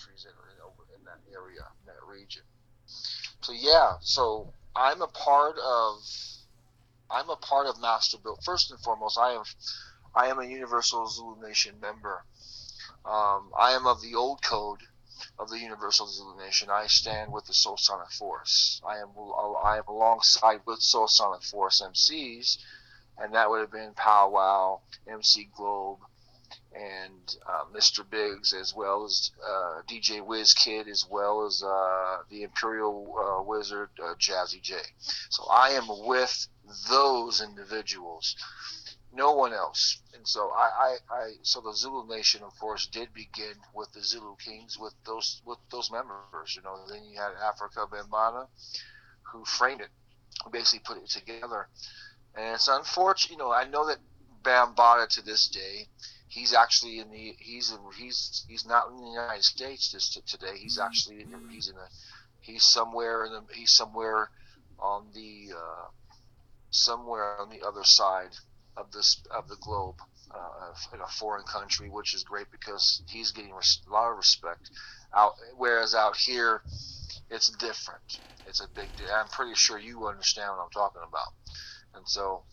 countries in, in, that area, in that region. So yeah, so I'm a part of I'm a part of Master Build. First and foremost, I am I am a Universal Zulu Nation member. Um, I am of the old code of the Universal Zulu Nation. I stand with the Soul Sonic Force. I am I am alongside with Soul Sonic Force MCs, and that would have been Powwow, MC Globe, and uh, Mr. Biggs, as well as uh, DJ Wiz Kid, as well as uh, the Imperial uh, Wizard uh, Jazzy Jay. So I am with those individuals, no one else. And so I, I, I, so the Zulu Nation, of course, did begin with the Zulu Kings, with those, with those members. You know, then you had Afrika Bambaataa, who framed it, who basically put it together. And it's unfortunate, you know, I know that Bambaataa to this day he's actually in the he's in, he's he's not in the United States this today. He's mm-hmm. actually in, he's in a he's somewhere in the he's somewhere on the uh, somewhere on the other side of this of the globe uh, in a foreign country, which is great because he's getting a lot of respect. Out whereas out here, it's different. It's a big. I'm pretty sure you understand what I'm talking about, and so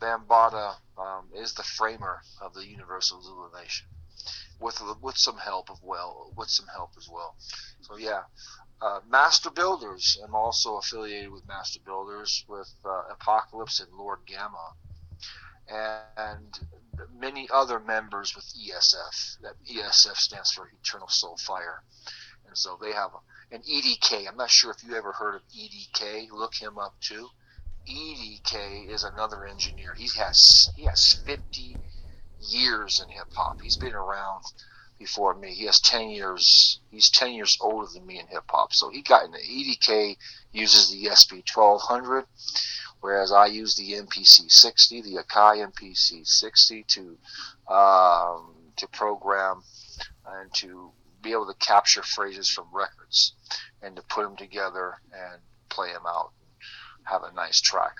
Bambaataa um, is the framer of the Universal Zulu Nation, with with some help of well, with some help as well. So yeah, uh, Master Builders. I'm also affiliated with Master Builders with uh, Apocalypse and Lord Gamma, and many other members with ESF. That ESF stands for Eternal Soul Fire, and so they have an EDK. I'm not sure if you ever heard of EDK. Look him up too. EDK is another engineer. He has he has 50 years in hip hop. He's been around before me. He has 10 years. He's 10 years older than me in hip hop. So he got into EDK uses the SP 1200, whereas I use the MPC 60, the Akai MPC 60 to um, to program and to be able to capture phrases from records and to put them together and play them out have a nice track.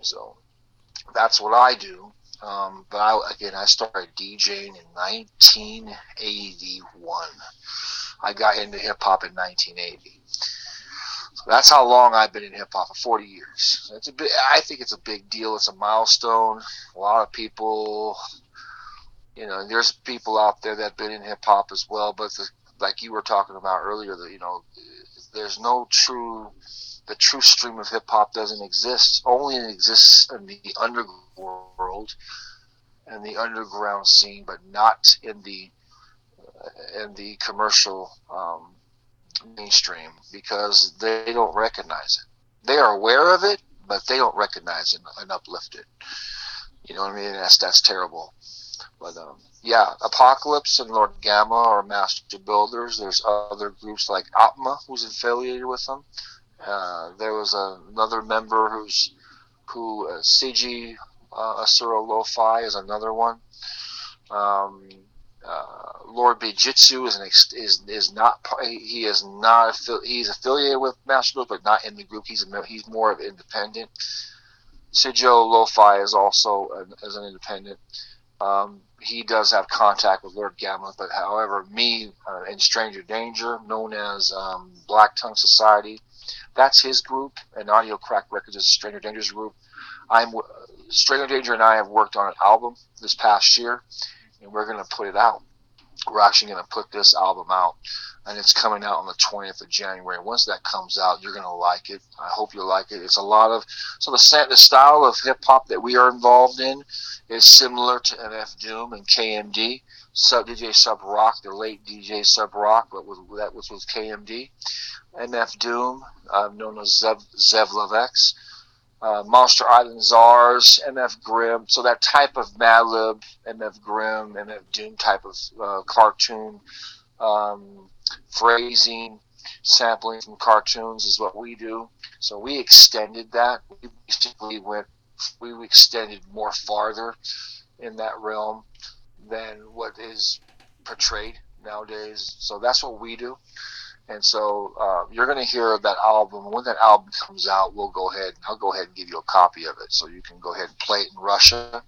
So that's what I do. Um, but I, again, I started DJing in 1981. I got into hip hop in 1980. So that's how long I've been in hip hop for 40 years. It's a big, I think it's a big deal. It's a milestone. A lot of people, you know, there's people out there that've been in hip hop as well. But the, like you were talking about earlier, that you know, there's no true the true stream of hip hop doesn't exist. Only it exists in the underworld and the underground scene, but not in the uh, in the commercial um, mainstream because they don't recognize it. They are aware of it, but they don't recognize it and uplift it. You know what I mean? That's that's terrible. But um, yeah, Apocalypse and Lord Gamma are master builders. There's other groups like Atma, who's affiliated with them. Uh, there was another member who's who uh, Siji uh, Asura Lo-Fi is another one. Um, uh, Lord Bijitsu is an ex- is is not he is not he's affiliated with Master Group, but not in the group. He's a, he's more of independent. Sijo Lo-Fi is also an, as an independent. Um, he does have contact with Lord Gamma, but however, me uh, in Stranger Danger, known as um, Black Tongue Society, that's his group, and Audio Crack Records is Stranger Danger's group. I'm Stranger Danger and I have worked on an album this past year, and we're going to put it out. We're actually going to put this album out, and it's coming out on the 20th of January. Once that comes out, you're going to like it. I hope you like it. It's a lot of so the the style of hip hop that we are involved in is similar to MF Doom and KMD. Sub DJ Subroc, the late DJ Subroc, but with, that was with KMD. MF Doom, uh, known as Zev, Zev uh, Monster Island Czars, MF Grimm. So that type of Madlib, MF Grimm, MF Doom type of uh, cartoon um, phrasing, sampling from cartoons is what we do. So we extended that. We basically went, we extended more farther in that realm than what is portrayed nowadays. So that's what we do. And so uh, you're going to hear that album. When that album comes out, we'll go ahead. I'll go ahead and give you a copy of it, so you can go ahead and play it in Russia,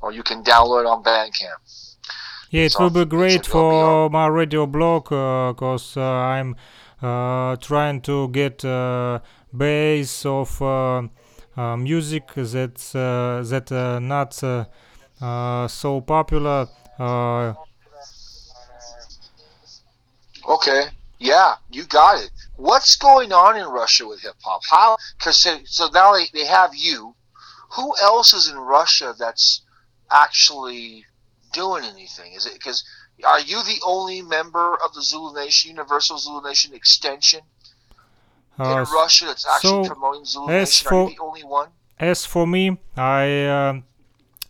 or you can download it on Bandcamp. Yeah, it So will be great a- for my radio blog because uh, I'm uh, trying to get uh, base of uh, uh, music that's uh, that uh, not uh, uh, so popular. Uh, Okay. Yeah, you got it. What's going on in Russia with hip hop? How? Because so, so now they, they have you. Who else is in Russia that's actually doing anything? Is it because are you the only member of the Zulu Nation, Universal Zulu Nation extension uh, in Russia that's actually so, promoting Zulu Nation? Are you the only one? as for me, I uh,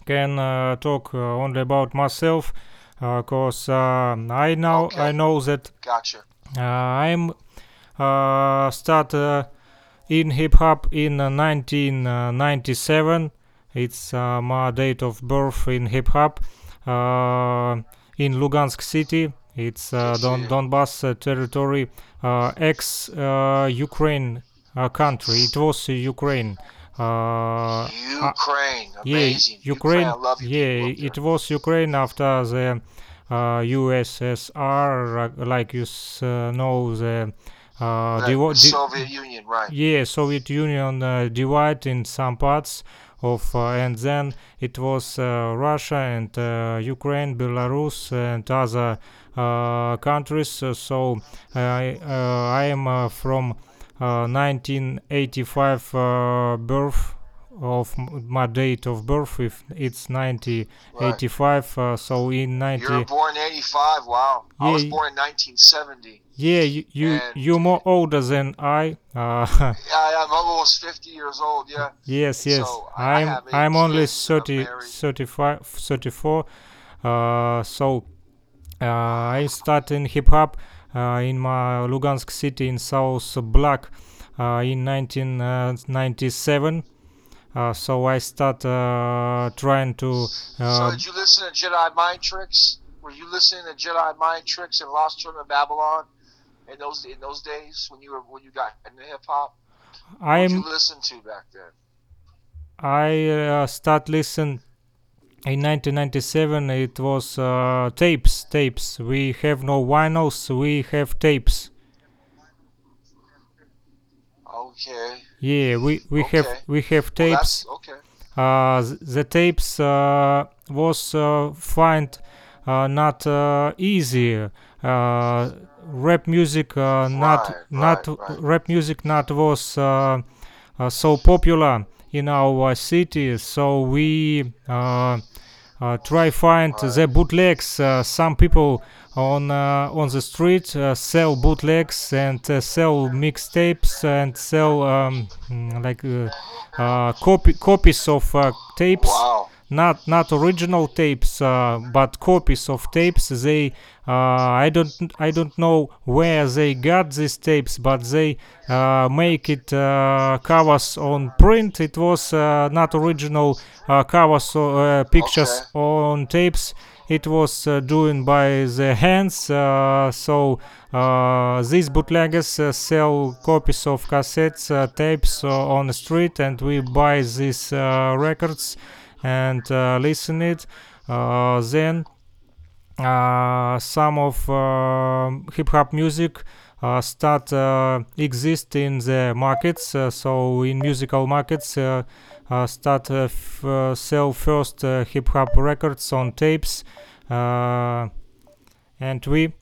can uh, talk uh, only about myself because uh, I know Okay. I know that Gotcha. Uh, I'm uh, start uh, in hip hop in uh, 1997. It's uh, my date of birth in hip hop uh, in Lugansk city. It's uh, Don-. Donbass territory, uh, ex uh, Ukraine uh, country. It was Ukraine. Uh, Ukraine. yeah, Amazing. Ukraine. I love you yeah, it was Ukraine after the USSR, uh, like you s- uh, know the. Uh, The- divo- Soviet Union, right? yeah, Soviet Union uh, divide in some parts of, uh, and then it was uh, Russia and uh, Ukraine, Belarus, and other uh, countries. Uh, so I uh, I am uh, from uh, 1985 uh, birth of my date of birth. If it's 1985, uh, so in 90. You were born 85. Wow. I was born in 1970. Yeah, you you you're more older than I. Uh, Yeah, I'm almost 50 years old. Yeah. Yes, yes. So, I- I I'm I'm only kids 30, 35, 34. Uh, so uh, I started in hip hop uh, in my Lugansk city in South Black uh, in 1997. Uh, so I start uh, trying to. so Uh, did you listen to Jedi Mind Tricks? Were you listening to Jedi Mind Tricks and Lost Children of Babylon in those in those days when you were when you got into hip hop? What did I'm you listen to back then? I uh, start listen in 1997. It was uh, tapes, tapes. We have no vinyls. We have tapes. Okay. Yeah, we we have we have tapes. that's okay. Uh, th- the tapes uh, was uh, find uh, not uh, easy. Uh, rap music uh, not Right, not right, rap music not was uh, uh, so popular in our city. So we try find the bootlegs. Uh, some people on uh, on the street uh, sell bootlegs and uh, sell mixtapes and sell um, mm, like uh, uh, copy copies of uh, tapes Wow. Not not original tapes uh, but copies of tapes. They uh, i don't i don't know where they got these tapes but they uh, make it uh, covers on print. It was uh, not original uh, covers or uh, pictures Okay. on tapes. It was uh, doing by the hands uh, so uh, these bootleggers sell copies of cassettes tapes on the street and we buy these records and uh, listen it uh, then uh, some of hip hop music uh, start uh, exist in the markets uh, so in musical markets start f- sell first hip hop records on tapes and we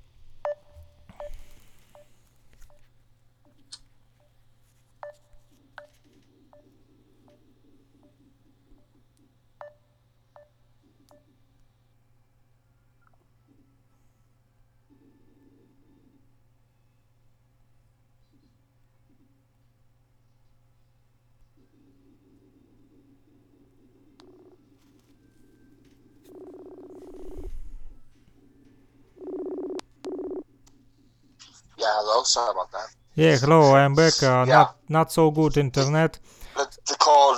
Yeah. Hello. Sorry about that. yeah hello i'm back uh, Yeah. not not so good internet The, the call.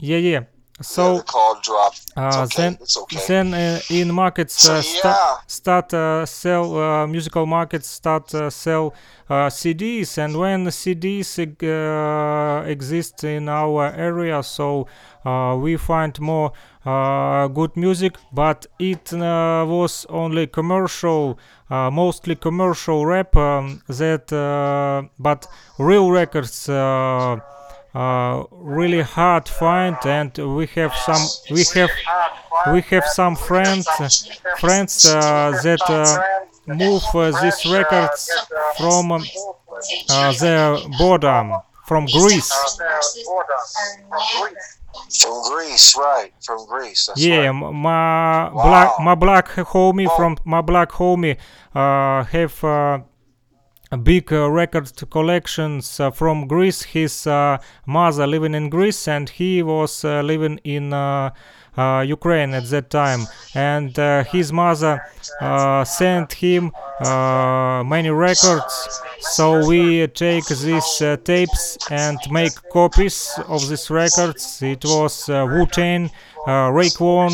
yeah yeah so the call dropped. It's uh, okay. then it's okay. then uh, in markets so uh, sta- yeah, start uh, sell uh, musical markets start uh, sell uh, CDs and when CDs uh, exist in our area so uh, we find more good music but it uh, was only commercial uh, mostly commercial rap um, that uh, but real records uh, uh, really hard find and we have some we have we have some friends friends uh, that uh, move uh, these records from uh, the border from Greece. From Greece, right? From Greece. That's Yeah, right. my black my black homie Oh. from my black homie uh, have uh, a big uh, record collections uh, from Greece. His uh, mother living in Greece, and he was uh, living in uh, Ukraine at that time. And uh, his mother uh, sent him uh, many records. So we take these uh, tapes and make copies of these records. It was uh, Wu-Tang, uh,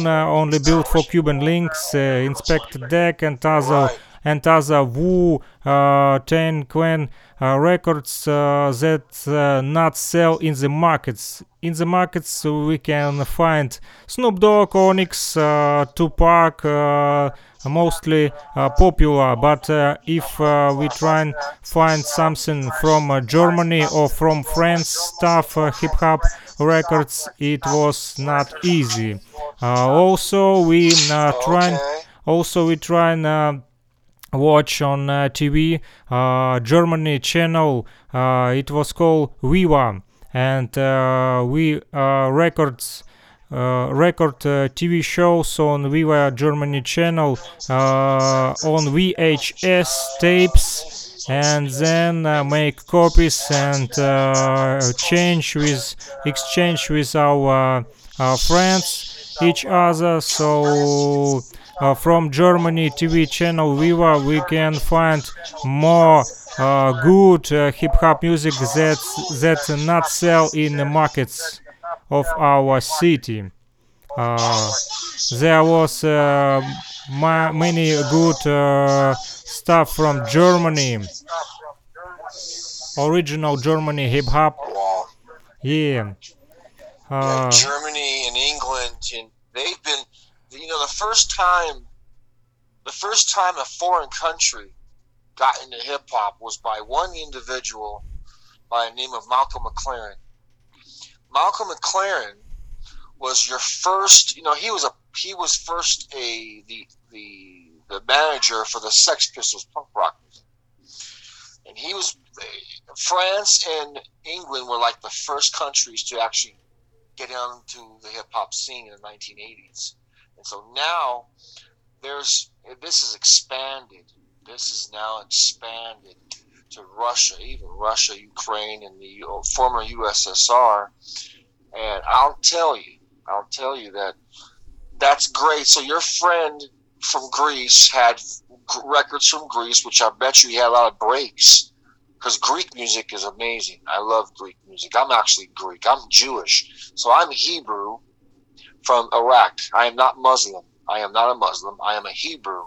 uh, only built for Cuban Linx, uh, Inspectah Deck, and other. And other Wu uh, Ten Quen uh, records uh, that uh, not sell in the markets. In the markets we can find Snoop Dogg, Onyx, uh, Tupac, uh, mostly uh, popular. But uh, if uh, we try and find something from uh, Germany or from France stuff, uh, hip hop records, it was not easy. Uh, also, we uh, try. Also, we try and uh, watch on uh, TV uh, Germany channel. Uh, it was called Viva, and we records. Uh, record uh, TV shows on Viva Germany channel uh, on VHS tapes and then make copies and change with exchange with our friends each other so uh, from Germany TV channel Viva we can find more uh, good uh, hip hop music that that not sell in the markets of our city. Uh, there was uh, ma- many good uh, stuff from Germany, original Germany hip hop. Yeah. Germany and England, and they've been, you know, the first time, the first time a foreign country got into hip hop was by one individual by the name of Malcolm McLaren. Malcolm McLaren was your first, you know, he was a he was first a the the the manager for the Sex Pistols punk rock and he was France and England were like the first countries to actually get into the hip hop scene in the 1980s. And so now there's this is expanded. This is now expanded to Russia, even Russia, Ukraine, and the former USSR. And I'll tell you, I'll tell you that that's great. So your friend from Greece had records from Greece, which I bet you he had a lot of breaks because Greek music is amazing. I love Greek music. I'm actually Greek. I'm Jewish. So I'm Hebrew from Iraq. I am not Muslim. I am not a Muslim. I am a Hebrew.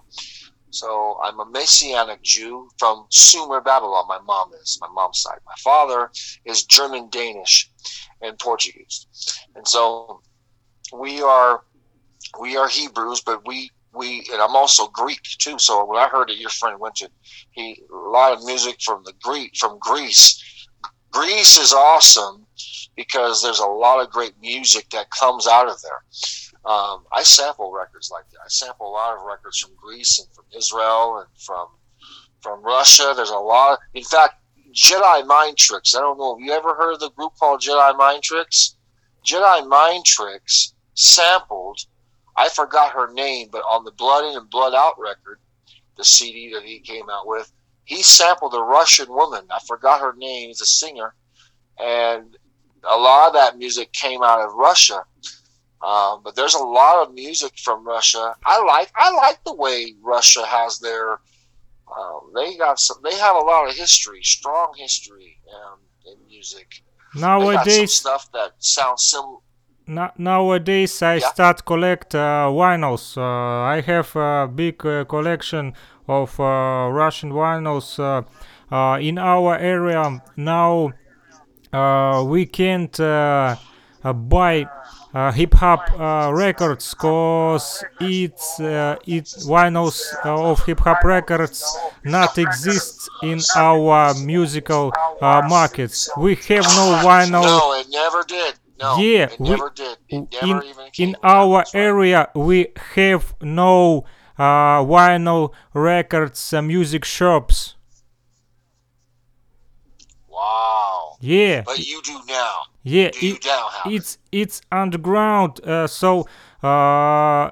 So I'm a Messianic Jew from Sumer, Babylon. My mom is, my mom's side. My father is German, Danish, and Portuguese. And so we are we are Hebrews, but we we and I'm also Greek too. So when I heard that your friend went to he a lot of music from the Greek from Greece. Greece is awesome because there's a lot of great music that comes out of there. Um, I sample records like that. I sample a lot of records from Greece and from Israel and from from Russia. There's a lot. in fact, Jedi Mind Tricks. I don't know. Have you ever heard of the group called Jedi Mind Tricks? Jedi Mind Tricks sampled. I forgot her name, but on the Blood In and Blood Out record, the CD that he came out with, he sampled a Russian woman. I forgot her name. He's a singer, and a lot of that music came out of Russia. Um, but there's a lot of music from Russia. I like I like the way Russia has their. Um, they got some. They have a lot of history, strong history um, in music. Nowadays, stuff that sounds sim. na- nowadays I Yeah. start collect uh, vinyls. Uh, I have a big uh, collection of uh, Russian vinyls uh, uh, in our area now. Uh, we can't uh, uh, buy uh, hip hop uh, records cause it's uh, it vinyls of hip hop records not exist in our musical uh, markets. We have no vinyl No, it never did. No, Yeah, it we- never did. It in even in our area we have no uh, vinyl records uh, music shops Wow. yeah But you do now. yeah Do you it- now it's it's underground uh, so uh,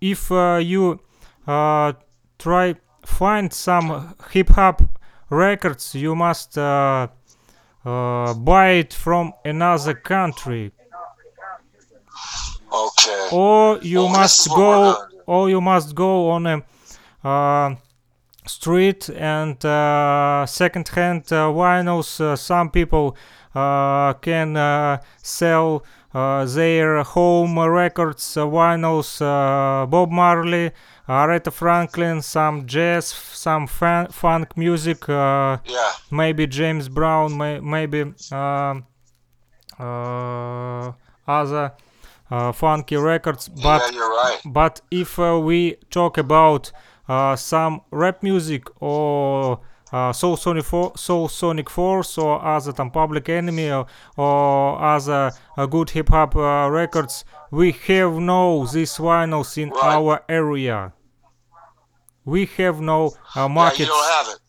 if uh, you uh, try find some hip hop records you must uh, uh, buy it from another country Okay. or you Well, must is what we're go or you must go on a uh, street and uh, second-hand uh, vinyls uh, some people uh, can uh, sell uh, their home records uh, vinyls uh, bob marley aretha franklin some jazz some fan- funk music uh, Yeah. maybe james brown may- maybe uh, other uh, funky records but yeah, you're right. but if uh, we talk about uh, some rap music or uh, Soul Sonic, Fo- Soul Sonic Force or other там Public Enemy or, or other uh, good hip hop uh, records, we have no these vinyls in Right. our area. We have no uh, Yeah, markets. you don't have it.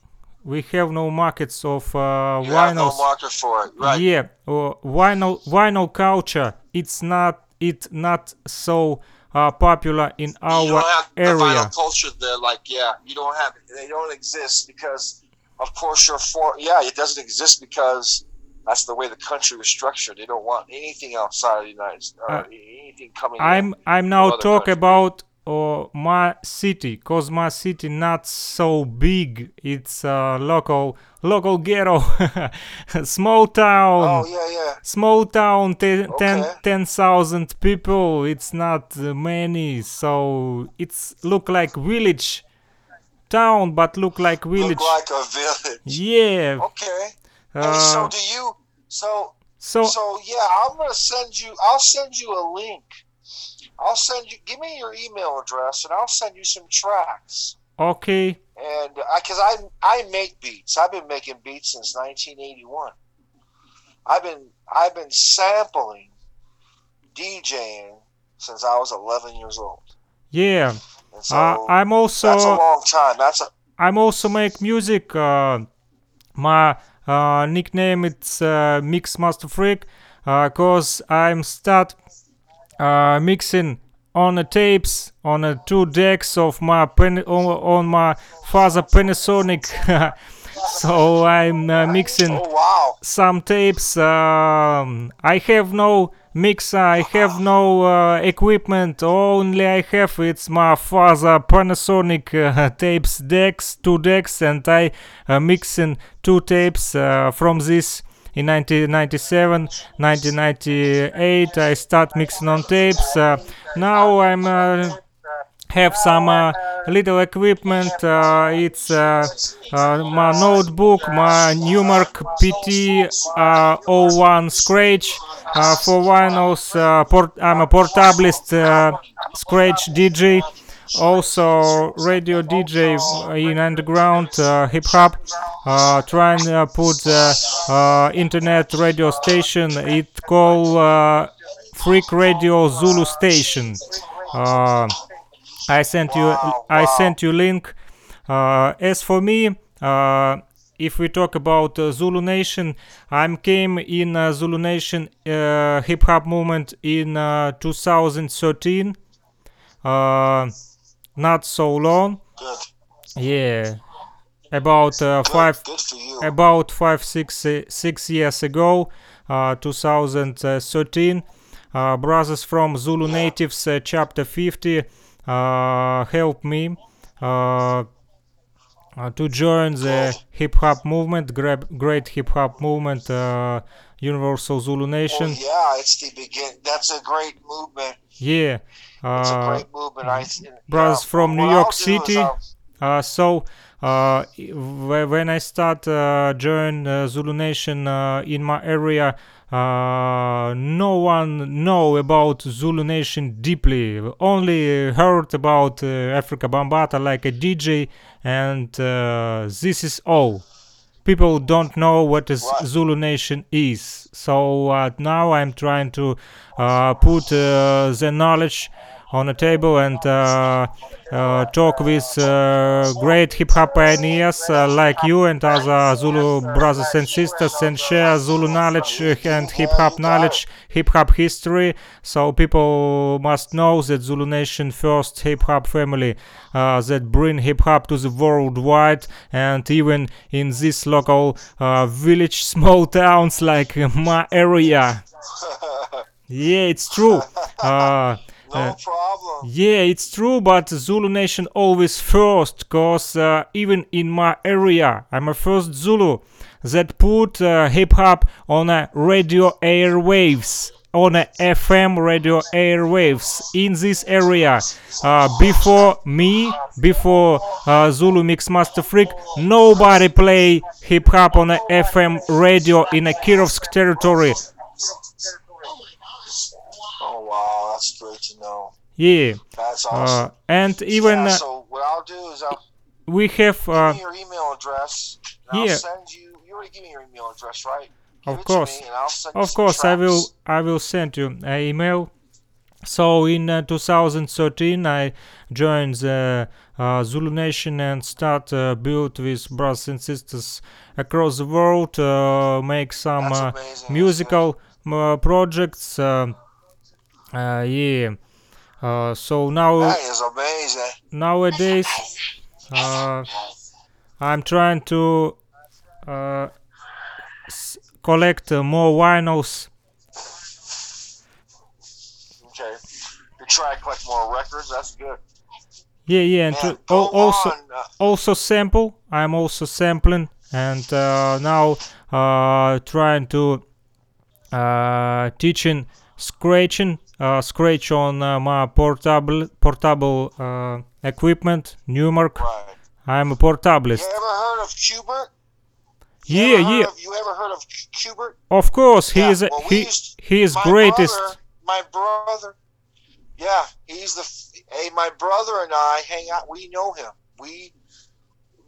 we have no markets of uh, You have no vinyls. market for it. Right. Yeah, uh, vinyl vinyl culture. It's not it not so uh, popular in you our don't have the area. vinyl culture there. Like, yeah, you don't have it. They don't exist because, of course, you're for. Yeah, it doesn't exist because that's the way the country was structured. They don't want anything outside of the United States. Or Uh, anything coming. I'm I'm now other talk country. about uh, my city, cause my city not so big. It's a local local ghetto, small town. Oh yeah, yeah. Small town, ten, ten, Okay. 10,000 people. It's not uh, many, so it's look like village town, but look like village. Look like a village. yeah. Okay. And so Uh, do you? So so so yeah, I'm gonna send you. I'll send you a link. I'll send you. Give me your email address, and I'll send you some tracks. okay. And because I, I make beats, I've been making beats since 1981. I've been I've been sampling, DJing since I was 11 years old. Yeah. So Uh, I'm also. that's a long time. That's a I'm also make music. Uh, my uh, nickname it's uh, Mix Master Freak, uh, cause I'm start uh, mixing on the tapes on the two decks of my pen on, on my father Panasonic. so I'm uh, mixing oh wow. some tapes. Um, I have no mixer. I have no uh, equipment. Only I have it's my father Panasonic uh, tapes decks, two decks, and I uh, mixing two tapes uh, from this. In 1997, 1998, I start mixing on tapes. Uh, now I'm uh, have some uh, little equipment. Uh, it's uh, uh, my notebook, my Numark PT uh, 01 Scratch for vinyls. Port- I'm a portablist Scratch DJ. Also, radio DJ in underground uh, hip hop. Uh, trying to put uh, internet radio station. It called uh, Freak Radio Zulu Station. Uh, I sent you I sent you link. Uh, as for me, uh, if we talk about uh, Zulu Nation, I came in uh, Zulu Nation uh, hip hop movement in uh, 2013. Not so long. Good. Yeah, about uh, Good. five Good about five six uh, six years ago uh, 2013 uh, brothers from zulu Yeah. natives uh, chapter 50 uh, helped me uh, uh, to join the hip hop movement, grab, great hip hop movement, uh, Universal Zulu Nation. Well, yeah, it's the begin. That's a great movement. Yeah, It's a uh, great movement. I th- brothers yeah, from New York City. I'll- Uh, so uh, wh- when I start uh, join uh, Zulu Nation uh, in my area, uh, no one know about Zulu Nation deeply. Only heard about uh, Afrika Bambaataa like a DJ, and uh, this is all. People don't know what is Right. Zulu Nation is. So uh, now I'm trying to uh, put uh, the knowledge on a table and uh, uh, talk with uh, great hip hop pioneers uh, like you and other Zulu brothers and sisters and share Zulu knowledge uh, and hip hop knowledge, hip hop history. So people must know that Zulu Nation first hip hop family uh, that bring hip hop to the worldwide and even in this local uh, village, small towns like my area. Yeah, it's true. Uh, no uh, problem. yeah, it's true, but Zulu Nation always first, cause uh, even in my area, I'm a first Zulu that put uh, hip hop on a radio airwaves, on a FM radio airwaves in this area. Uh, before me, before uh, Zulu Mixmaster Freak, nobody play hip hop on a FM radio in a Kirovsk territory. Wow, that's great to know. Yeah, That's uh, awesome. and even yeah, uh, so what I'll do is I'll we have. Uh, give me your email address. Yeah. I'll send you. You already give me your email address, right? Give Of it course. To me and I'll send you Of course, I will. I will send you an email. So in uh, 2013, I joined the uh, Zulu Nation and start uh, build with brothers and sisters across the world. Uh, make some uh, musical uh, projects. Uh, yeah. Uh, so now That is amazing. nowadays, uh, I'm trying to uh, s- collect uh, more vinyls Okay. You try to collect more records. That's good. Yeah, yeah, and Man, to, also on. Uh, also sample. I'm also sampling, and uh, now uh, trying to uh, teaching scratching, scratch on uh, my portable portable uh, equipment, Numark. right. I'm a You ever heard of Qbert? You Yeah, yeah, Of, you ever heard of Qbert? of course he Yeah, is well, he used- he is my greatest. Brother, my brother. Yeah, he's the. Hey, my brother and I hang out. We know him. We,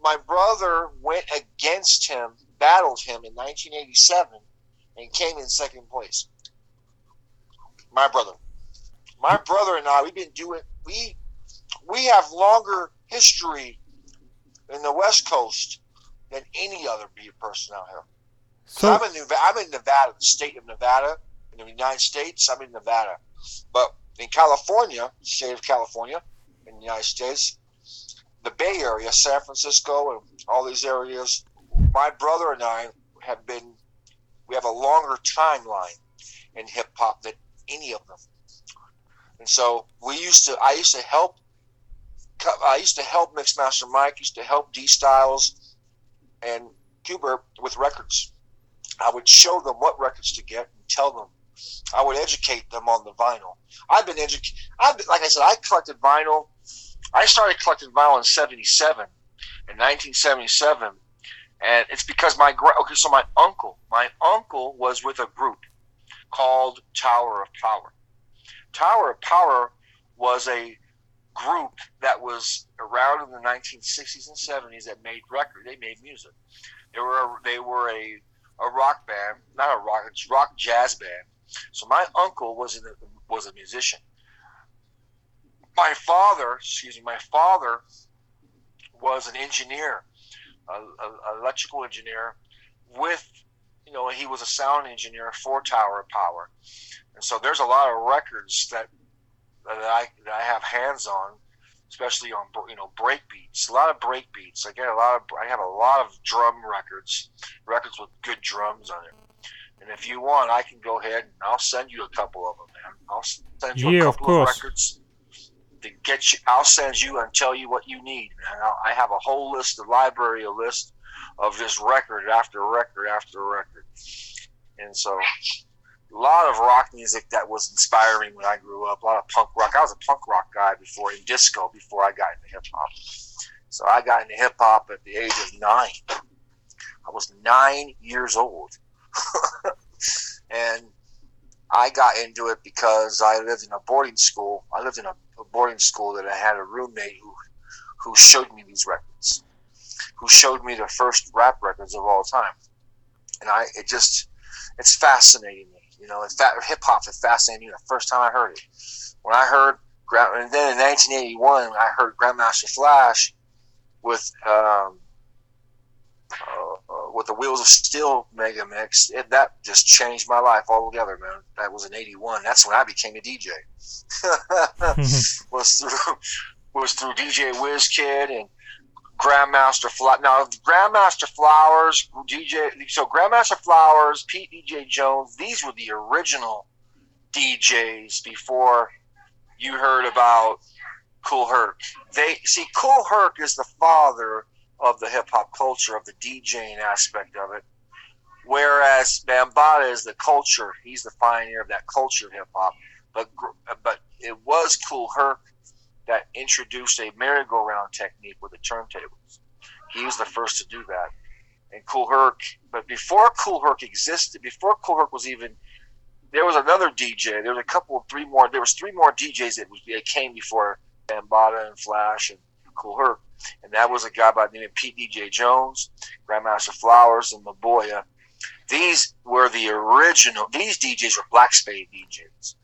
my brother went against him, battled him in 1987, and came in second place. My brother, my brother and I, we've been doing. We, we have longer history in the West Coast than any other beat person out here. So I'm in Nevada, I'm in Nevada, the state of Nevada, in the United States. I'm in Nevada, but in California, state of California, in the United States, the Bay Area, San Francisco, and all these areas, my brother and I have been. We have a longer timeline in hip hop than any of them, and so we used to. I used to help. I used to help Mixmaster Mike. Used to help D Styles and Qbert with records. I would show them what records to get and tell them. I would educate them on the vinyl. I've been educated. I've been, like I said, I collected vinyl. I started collecting vinyl in '77, in 1977, and it's because my okay. So my uncle, my uncle was with a group called Tower of Power. Tower of Power was a group that was around in the 1960s and 70s that made record. They made music. They were a, they were a a rock band, not a rock, it's rock jazz band. So my uncle was in a, was a musician. My father, excuse me, my father was an engineer, a, a, electrical engineer, with you know he was a sound engineer for Tower of Power, and so there's a lot of records that that I that I have hands on, especially on you know break beats. A lot of break beats. I get a lot of I have a lot of drum records, records with good drums on it. And if you want, I can go ahead and I'll send you a couple of them, man. I'll send you Yeah, a of couple of, course. records to get you. I'll send you and tell you what you need. Man. I have a whole list, a library, a list of this record after record after record, and so a lot of rock music that was inspiring when I grew up. A lot of punk rock. I was a punk rock guy before in disco before I got into hip hop. So I got into hip hop at the age of nine. I was nine years old, and I got into it because I lived in a boarding school. I lived in a, a boarding school that I had a roommate who who showed me these records, who showed me the first rap records of all time, and I it just it's fascinating. You know, hip hop is fascinating. The first time I heard it, when I heard Grand and then in 1981 I heard Grandmaster Flash with um, uh, with the Wheels of Steel mega mix. It, that just changed my life altogether, man. That was in '81. That's when I became a DJ. was through was through DJ Kid and Grandmaster Fla- now Grandmaster Flowers, DJ so Grandmaster Flowers, Pete DJ Jones, these were the original DJs before you heard about Kool Herc. They see Kool Herc is the father of the hip hop culture of the DJing aspect of it, whereas Bambaataa is the culture. He's the pioneer of that culture of hip hop. But but it was Kool Herc that introduced a merry-go-round technique with the turntables. He was the first to do that. And Kool Herc, but before Kool Herc existed, before Kool Herc was even, there was another DJ. There was a couple, three more. There was three more DJs that, was, that came before Bambaataa and Flash and Kool Herc, and that was a guy by the name of Pete DJ Jones, Grandmaster Flowers, and Maboya. These were the original. These DJs were Black Spade DJs.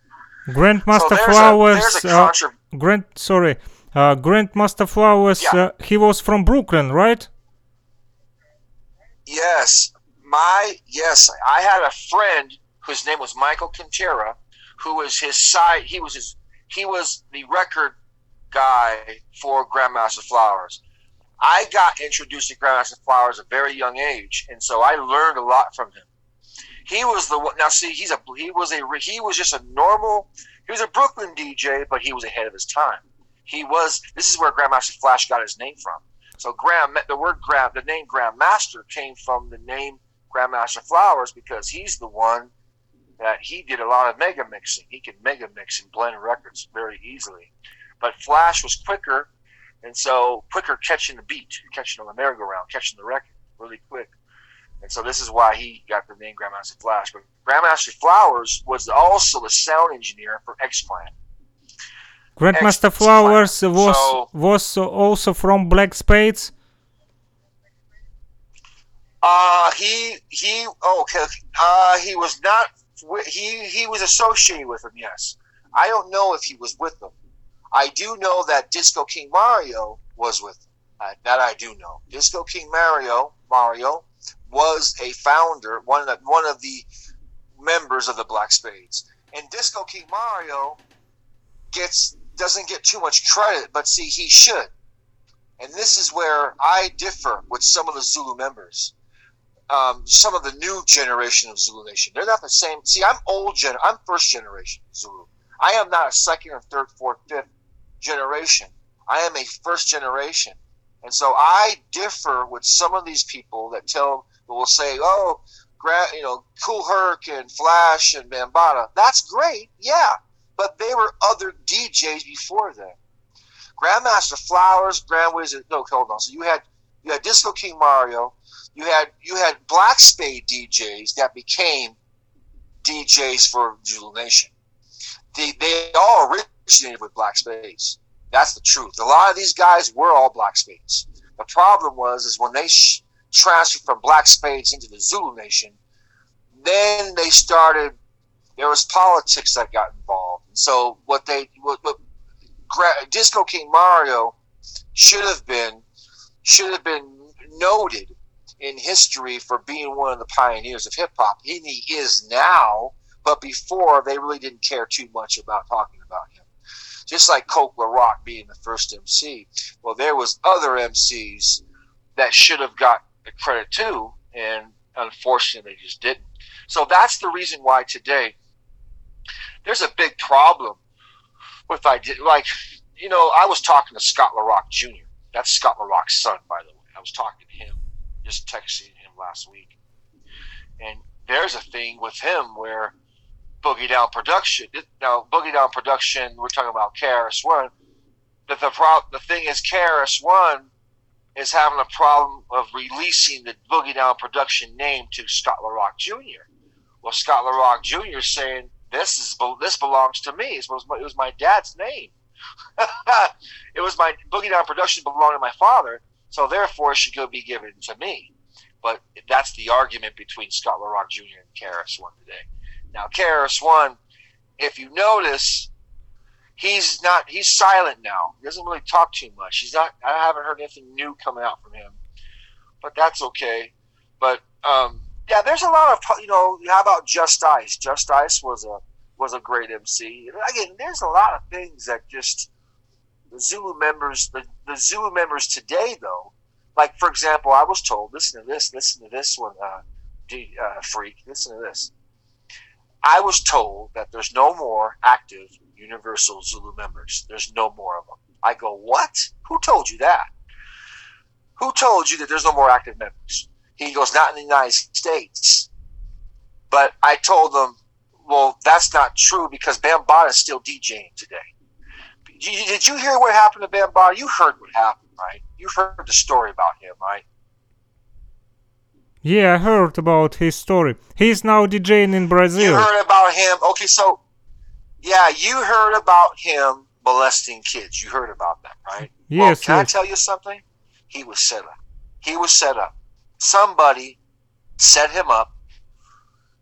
Grandmaster so Flowers. A, a uh, Grand, sorry, uh, Grandmaster Flowers. Yeah. Uh, he was from Brooklyn, right? Yes, my yes. I had a friend whose name was Michael Quintera, who was his side. He was his. He was the record guy for Grandmaster Flowers. I got introduced to Grandmaster Flowers at a very young age, and so I learned a lot from him. He was the one. Now, see, he's a he was a he was just a normal. He was a Brooklyn DJ, but he was ahead of his time. He was. This is where Grandmaster Flash got his name from. So Graham, the word Graham, the name Grandmaster came from the name Grandmaster Flowers because he's the one that he did a lot of mega mixing. He could mega mix and blend records very easily. But Flash was quicker, and so quicker catching the beat, catching the merry-go-round, catching the record really quick. And so this is why he got the name Grandmaster Flash. But Grandmaster Flowers was also the sound engineer for X Clan. Grandmaster Flowers was so, was also from Black Spades. Uh he he oh okay uh he was not he he was associated with them yes I don't know if he was with them I do know that Disco King Mario was with them. Uh, that I do know. Disco King Mario Mario was a founder, one of one of the members of the Black Spades. And Disco King Mario gets doesn't get too much credit, but see he should. And this is where I differ with some of the Zulu members. Um, some of the new generation of Zulu Nation. They're not the same. See, I'm old gen. I'm first generation Zulu. I am not a second or third, fourth, fifth generation. I am a first generation. And so I differ with some of these people that tell, will say, oh, you know, Kool Herc and Flash and Bambaataa. That's great, yeah. But they were other DJs before them. Grandmaster Flowers, Grand Wizard. No, hold on. So you had you had Disco King Mario. You had you had Black Spade DJs that became DJs for Zulu Nation. They, they all originated with black spades. That's the truth. A lot of these guys were all black spades. The problem was is when they sh- transferred from black spades into the Zulu Nation, then they started. There was politics that got involved. And so what they what, what Disco King Mario should have been should have been noted in history for being one of the pioneers of hip hop. And he is now, but before they really didn't care too much about talking about him just like Coke La Rock being the first MC. Well, there was other MCs that should have got the credit too, and unfortunately, they just didn't. So that's the reason why today there's a big problem with I did like you know, I was talking to Scott LaRock Jr. That's Scott LaRock's son, by the way. I was talking to him, just texting him last week. And there's a thing with him where Boogie Down Production, now Boogie Down Production, we're talking about KRS One. But the the thing is, KRS One is having a problem of releasing the Boogie Down Production name to Scott LaRock Jr. Well, Scott LaRock Jr. is saying this is this belongs to me. It was my, it was my dad's name. it was my Boogie Down Production belonged to my father, so therefore it should go be given to me. But that's the argument between Scott LaRock Jr. and KRS One today. Now, KRS One, if you notice, he's not he's silent now. He doesn't really talk too much. He's not. I haven't heard anything new coming out from him, but that's okay. But um, yeah, there's a lot of you know. How about Just Ice? Just Ice was a was a great MC. Again, there's a lot of things that just the Zulu members, the, the Zulu members today, though. Like for example, I was told, listen to this, listen to this one, uh, uh, freak, listen to this. I was told that there's no more active Universal Zulu members. There's no more of them. I go, what? Who told you that? Who told you that there's no more active members? He goes, not in the United States. But I told them, well, that's not true because Bambaataa is still DJing today. Did you hear what happened to Bambaataa? You heard what happened, right? You heard the story about him, right? Yeah, I heard about his story. He's now DJing in Brazil. You heard about him? Okay, so yeah, you heard about him molesting kids. You heard about that, right? Yes. Well, can yes. I tell you something? He was set up. He was set up. Somebody set him up.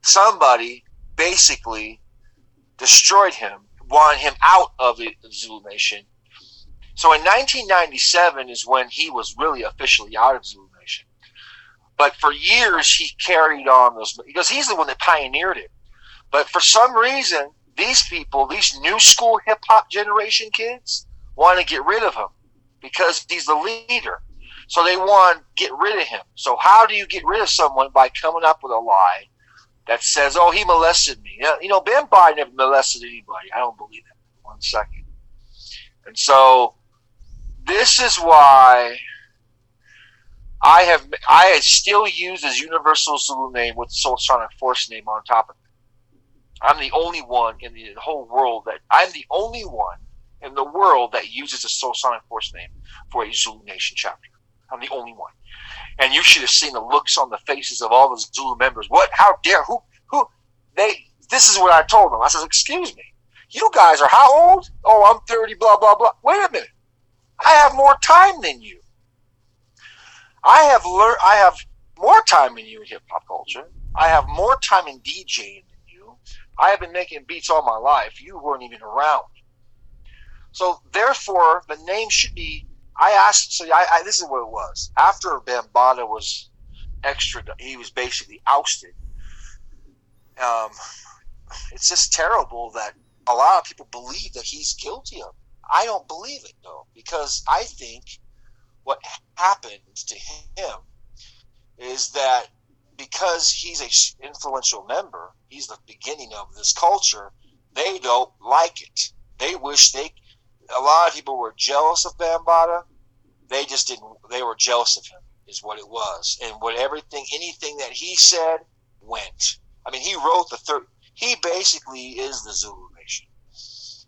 Somebody basically destroyed him, wanted him out of the Zulu Nation. So in 1997 is when he was really officially out of Zulu Nation. But for years he carried on those because he's the one that pioneered it. But for some reason, these people, these new school hip hop generation kids, want to get rid of him because he's the leader. So they want to get rid of him. So how do you get rid of someone by coming up with a lie that says, "Oh, he molested me"? You know, Bambaataa never molested anybody. I don't believe that. One second. And so this is why I have I still use his Universal Zulu name with Soul Sonic Force name on top of it. I'm the only one in the whole world that I'm the only one in the world that uses a Soul Sonic Force name for a Zulu Nation chapter. I'm the only one. And you should have seen the looks on the faces of all the Zulu members. What? How dare? Who? Who? They? This is what I told them. I said, "Excuse me, you guys are how old? Oh, I'm 30. Blah blah blah. Wait a minute. I have more time than you. I have learned. I have more time than you in hip hop culture. I have more time in DJing. I have been making beats all my life. You weren't even around. So therefore, the name should be. I asked. So I, I this is what it was. After Bambaataa was extra, he was basically ousted. Um, it's just terrible that a lot of people believe that he's guilty of. I don't believe it though, because I think what happened to him is that because he's a influential member, he's the beginning of this culture. They don't like it. They wish they. A lot of people were jealous of Bambaataa. They just didn't. They were jealous of him, is what it was. And what everything, anything that he said went. I mean, he wrote the third. He basically is the Zulu Nation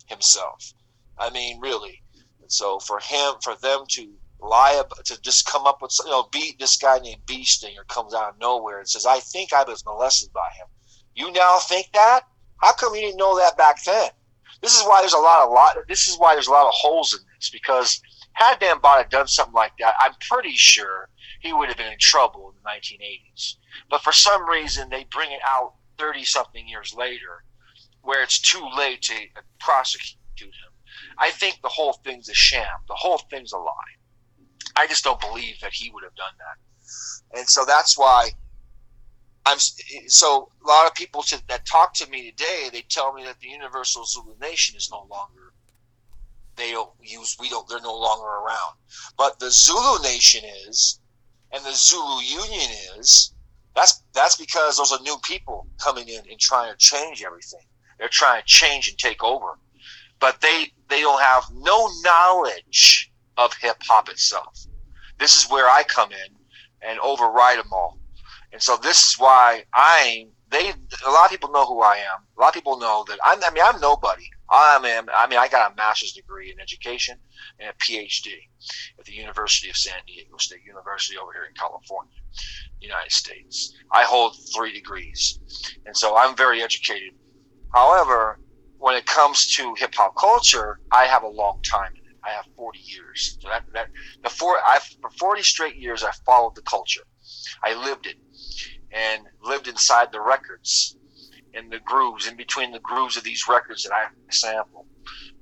himself. I mean, really. And so for him, for them to lie to just come up with, you know, beat this guy named Bee Stinger comes out of nowhere and says, "I think I was molested by him." You now think that? How come you didn't know that back then? This is why there's a lot of lot. This is why there's a lot of holes in this because had Bambaataa done something like that, I'm pretty sure he would have been in trouble in the 1980s. But for some reason, they bring it out 30 something years later, where it's too late to prosecute him. I think the whole thing's a sham. The whole thing's a lie. I just don't believe that he would have done that. And so that's why I'm. So a lot of people to, that talk to me today, they tell me that the Universal Zulu Nation is no longer. They don't use. We don't. They're no longer around. But the Zulu Nation is, and the Zulu Union is. That's that's because those are new people coming in and trying to change everything. They're trying to change and take over. but they they don't have no knowledge of hip hop itself. This is where I come in and override them all. And so this is why I'm. they a lot of people know who I am. A lot of people know that I'm, I mean I'm nobody. I am I mean I got a master's degree in education and a PhD at the University of San Diego State University over here in California, United States. I hold three degrees, and so I'm very educated. However, when it comes to hip hop culture, I have a long time. I have 40 years. So that that the four I for 40 straight years I followed the culture. I lived it and lived inside the records in the grooves in between the grooves of these records that I sample.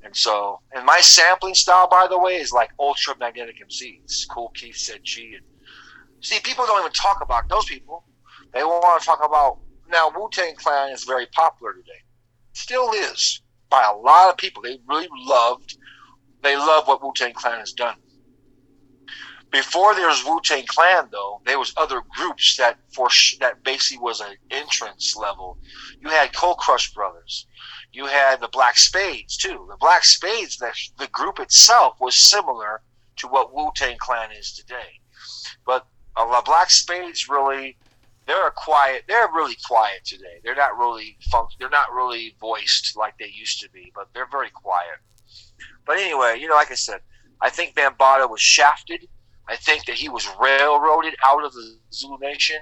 And so, and my sampling style, by the way, is like Ultramagnetic MCs. Kool Keith Ced Gee. And see, people don't even talk about those people. They want to talk about now. Wu Tang Clan is very popular today. Still is by a lot of people. They really loved. They love what Wu Tang Clan has done. Before there was Wu Tang Clan, though, there was other groups that for that basically was an entrance level. You had Cold Crush Brothers. You had the Black Spades too. The Black Spades, the, the group itself was similar to what Wu Tang Clan is today. But uh, Black Spades really, they're quiet. They're really quiet today. They're not really fun. They're not really voiced like they used to be. But they're very quiet. But anyway, you know, like I said, I think Bambaataa was shafted. I think that he was railroaded out of the Zulu Nation.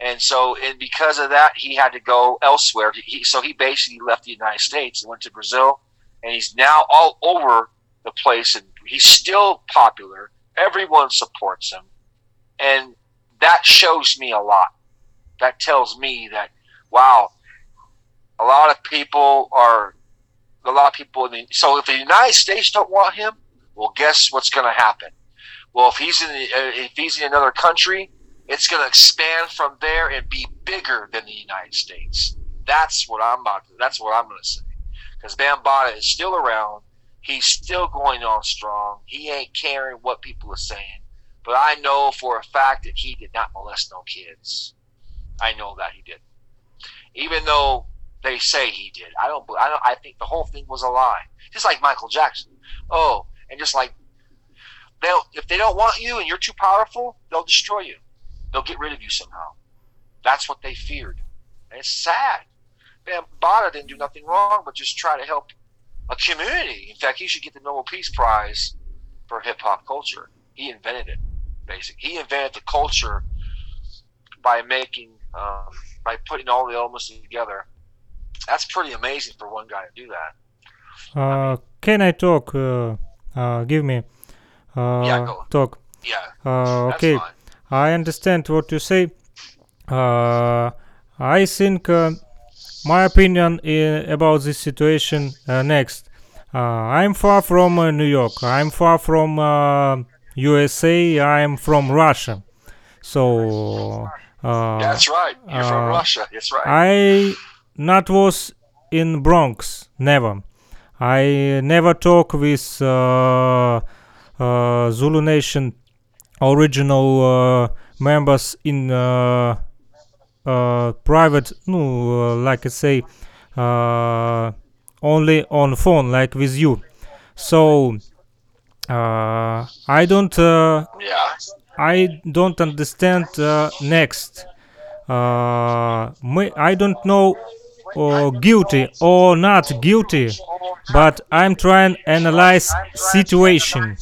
And so and because of that he had to go elsewhere. He, so he basically left the united states and went to brazil and he's now all over the place and he's still popular. Everyone supports him. And that shows me a lot. That tells me that wow a lot of people are a lot of people in the, so if the united states don't want him well guess what's going to happen well if he's in the, uh, if he's in another country it's going to expand from there and be bigger than the United States. That's what I'm about. That's what I'm going to say. Because Bambaataa is still around. He's still going on strong. He ain't caring what people are saying. But I know for a fact that he did not molest no kids. I know that he did. Even though they say he did, I don't. I don't. I think the whole thing was a lie. Just like Michael Jackson. Oh, and just like they'll if they don't want you and you're too powerful, they'll destroy you they'll get rid of you somehow. That's what they feared. And it's sad. Bambaataa didn't do nothing wrong but just try to help a community. In fact, he should get the Nobel Peace Prize for hip hop culture. He invented it, basically. He invented the culture by making, um, by putting all the elements together. That's pretty amazing for one guy to do that. Uh, can I talk? Uh, uh, give me. Uh, yeah, go. Talk. Yeah. Uh, okay. Fine. I understand what you say. Uh, I think uh, my opinion about this situation uh, next. Uh, I'm far from uh, New York. I'm far from USA. Uh, I'm from Russia. So. uh That's right. You're from Russia. That's right. I not was in Bronx. Never. I never talk with uh, uh, Zulu Nation original uh, members in uh, uh, private no uh, like I say only on phone like with you so I don't yeah. I don't understand next I don't know or guilty or not guilty but i'm trying analyze situation.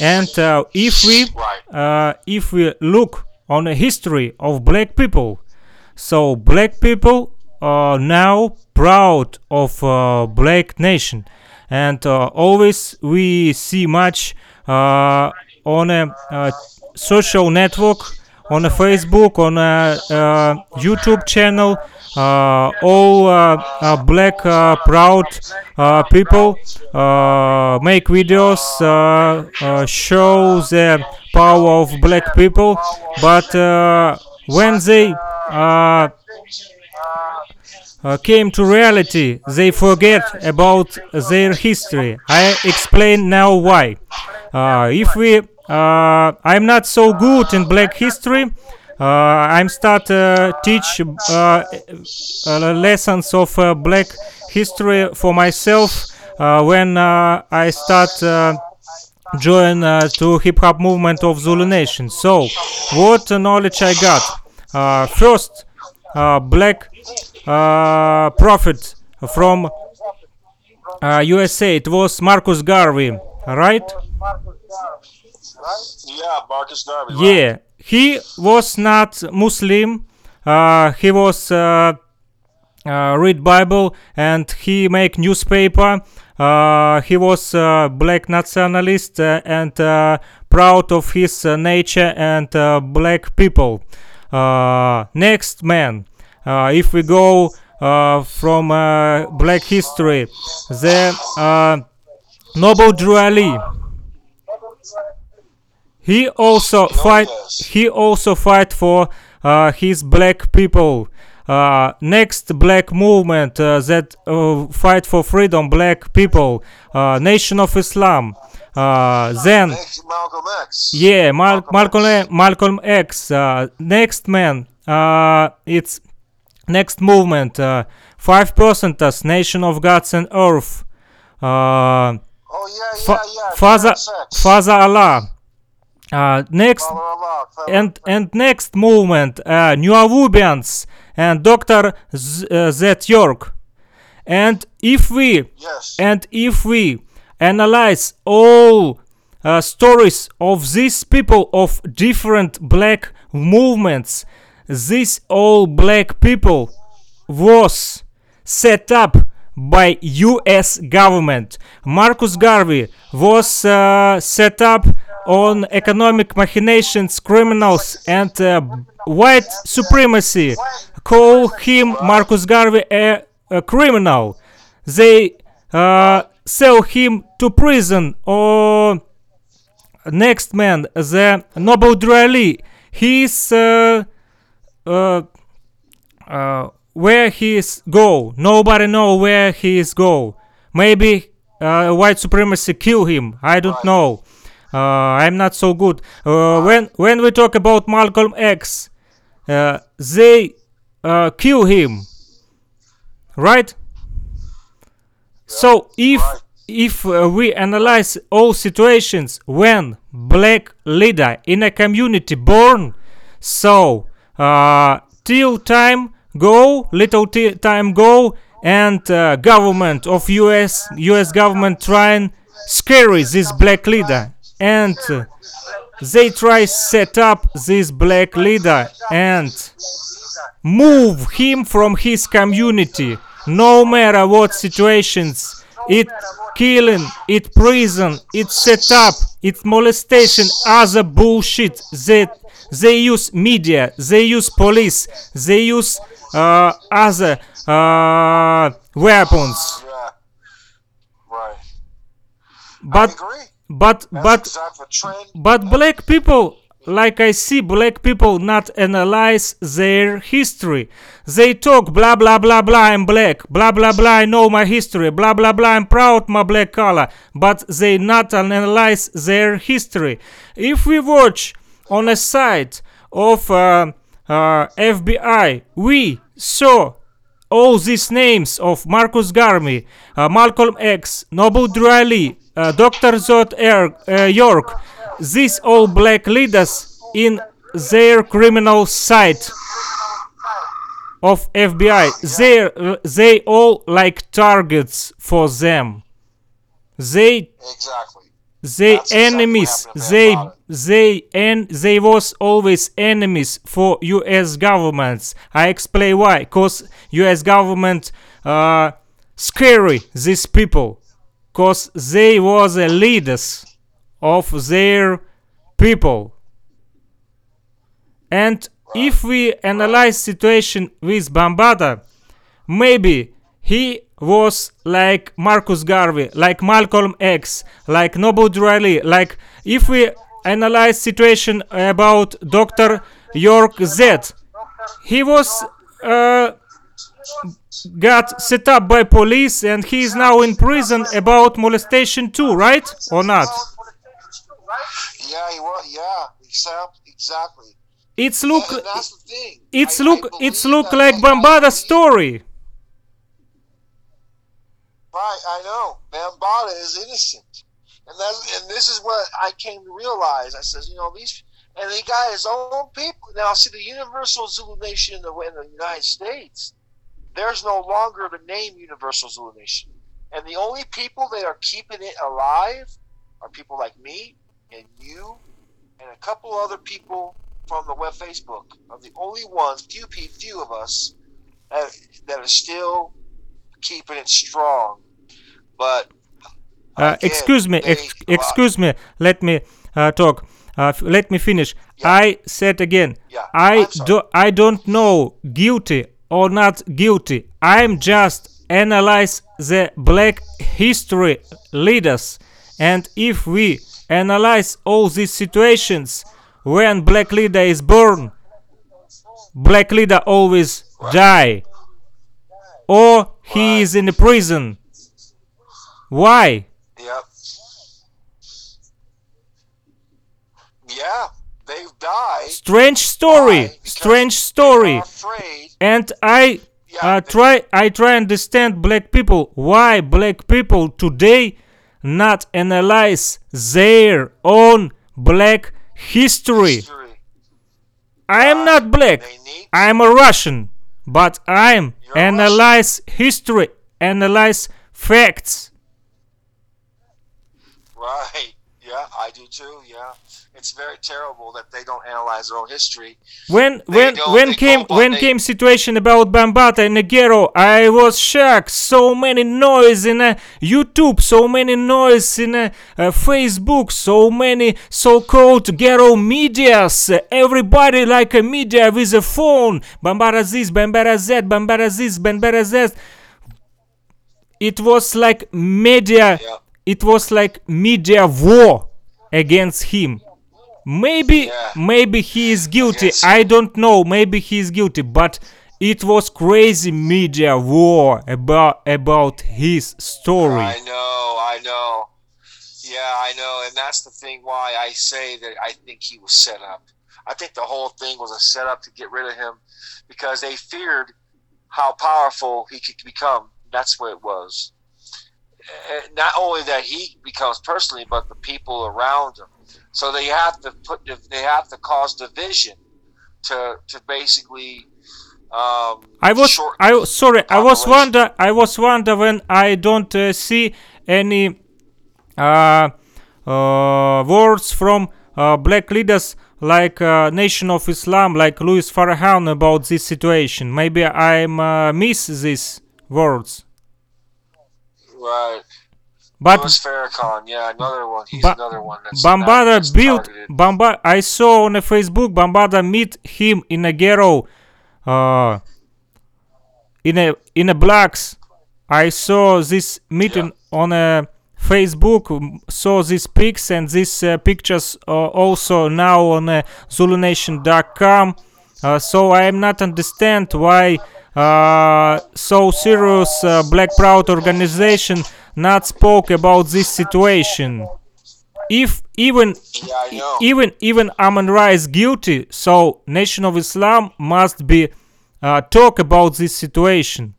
And uh, if we uh, if we look on the history of black people so black people are now proud of uh, black nation. And uh, always we see much uh, on a, a social network on a facebook on a, youtube channel uh, all uh, uh, black proud people make videos show the power of black people but when they uh, came to reality, they forget about their history. I explain now why. Uh, if we, I'm not so good in black history, uh, I'm start uh, teach uh, lessons of black history for myself uh, when uh, I start uh, join uh, to hip hop movement of Zulu Nation. So, what knowledge I got? Uh, first, uh, black uh, prophet from uh, USA. It was Marcus Garvey, right? Yeah, Marcus Garvey. right. He was not Muslim. Uh, he was uh, uh, read Bible and he make newspaper. Uh, he was black nationalist uh, and uh, proud of his nature and black people. Next man, if we go from black history, the Noble Drew Ali. He also fight. He also fight for uh, his black people. Uh, next black movement uh, that uh, fight for freedom, black people, uh, Nation of Islam. Uh, then Malcolm X. yeah, Mal- Malcolm Malcolm X. Malcolm X. Uh, next man, uh, it's next movement. Uh, Five percenters, Nation of Gods and Earth. Uh, Oh yeah, yeah, Fa- yeah. Father, Father Allah. Uh, next Father Allah. Father- and and next movement, uh, Nuwaubians and Doctor Z- uh. And if we yes. and if we analyze all uh, stories of these people of different black movements, these all black people was set up by US government. Marcus Garvey was uh, set up on economic machinations, criminals and uh, white supremacy. Call him Marcus Garvey a, a criminal. They uh, sell him to prison or next man the Noble Drew Ali. He's uh, uh, uh, where he is go. Nobody know where he is go. Maybe uh, white supremacy kill him. I don't know. Uh, I'm not so good. Uh, when when we talk about Malcolm X, uh, they uh, kill him, right? So if if uh, we analyze all situations when black leader in a community born, so uh, till time go, little t- time go, and uh, government of US US government try and scary this black leader, and they try set up this black leader and move him from his community. No matter what situations it killing it prison it set up it molestation other bullshit that they use media they use police they use uh, other uh, weapons. But. But That's but exactly. But black people, like I see black people not analyze their history. They talk blah blah blah blah I'm black, blah blah blah I know my history, blah blah blah I'm proud my black color, but they not analyze their history. If we watch on a site of uh, uh, FBI, we saw all these names of Marcus Garvey, uh, Malcolm X, Noble Drew Ali, uh, Dr. Zod er, uh, York, these all black leaders in their criminal site of FBI, they they all like targets for them. They Exactly. they That's enemies to they they and they was always enemies for us governments i explain why cause us government uh scary these people cause they was the leaders of their people and if we analyze situation with Bambaataa maybe he was like Marcus Garvey, like Malcolm X, like Noble Drew Ali, like if we analyze situation about Dr. York Z, he was uh, got set up by police and he is now in prison about molestation too, right? Or not? Yeah, he was. Yeah, exact, exactly. It's look that's thing. it's I- I look it's look like I- I Bambaataa story. Right, I know. Bambaataa is innocent, and that and this is what I came to realize. I says, you know, these and he got his own people. Now, see, the Universal Zulu Nation in the, in the United States, there's no longer the name Universal Zulu Nation, and the only people that are keeping it alive are people like me and you and a couple other people from the web Facebook are the only ones, few few of us, that, that are still keeping it strong. But uh, again, excuse me, ex- excuse me. Let me uh, talk. Uh, f- let me finish. Yeah. I said again. Yeah, I do. I don't know guilty or not guilty. I'm just analyze the black history leaders, and if we analyze all these situations when black leader is born, black leader always die, or he is in the prison. Why? Yep. Yeah, they've died. strange story? Strange story and i Yeah, uh, try i try understand black people why black people today not analyze their own black history history. i am not black i'm a russian but i'm analyze history analyze facts Right. Yeah, I do too. Yeah, it's very terrible that they don't analyze their own history. when They when when came when they- came situation about Bambaataa and Negero, I was shocked. So many noise in uh, YouTube, so many noise in uh, uh, Facebook, so many so-called ghetto medias. Everybody like a media with a phone. Bambaataa this, Bambaataa that, Bambaataa this, Bambaataa that. It was like media. Yeah. It was like media war against him. Maybe Yeah. maybe he is guilty. Against I don't know. Maybe he is guilty, but it was crazy media war about about his story. I know. I know. Yeah, I know, and that's the thing why I say that I think he was set up. I think the whole thing was a setup to get rid of him because they feared how powerful he could become. That's what it was. Uh, Not only that he becomes personally, but the people around him. So they have to put they have to cause division to to basically. Um, I was I sorry. I was wonder I was wonder when I don't uh, see any uh, uh, words from uh, black leaders like uh, Nation of Islam, like Louis Farrakhan about this situation. Maybe I uh, miss these words, right. But Louis Farrakhan, yeah, another one. He's Ba- another one that's Bambaataa built. Bamba. I saw on a Facebook Bambaataa meet him in a ghetto, uh, in a in a blacks. I saw this meeting on a Facebook. m- Saw these pics and these uh, pictures uh, also now on uh, ZuluNation.com. Uh, so I am not understand why uh, so serious uh, Black Proud organization not spoke about this situation. If even Yeah, even even Aman Ra is guilty, so Nation of Islam must be uh, talk about this situation.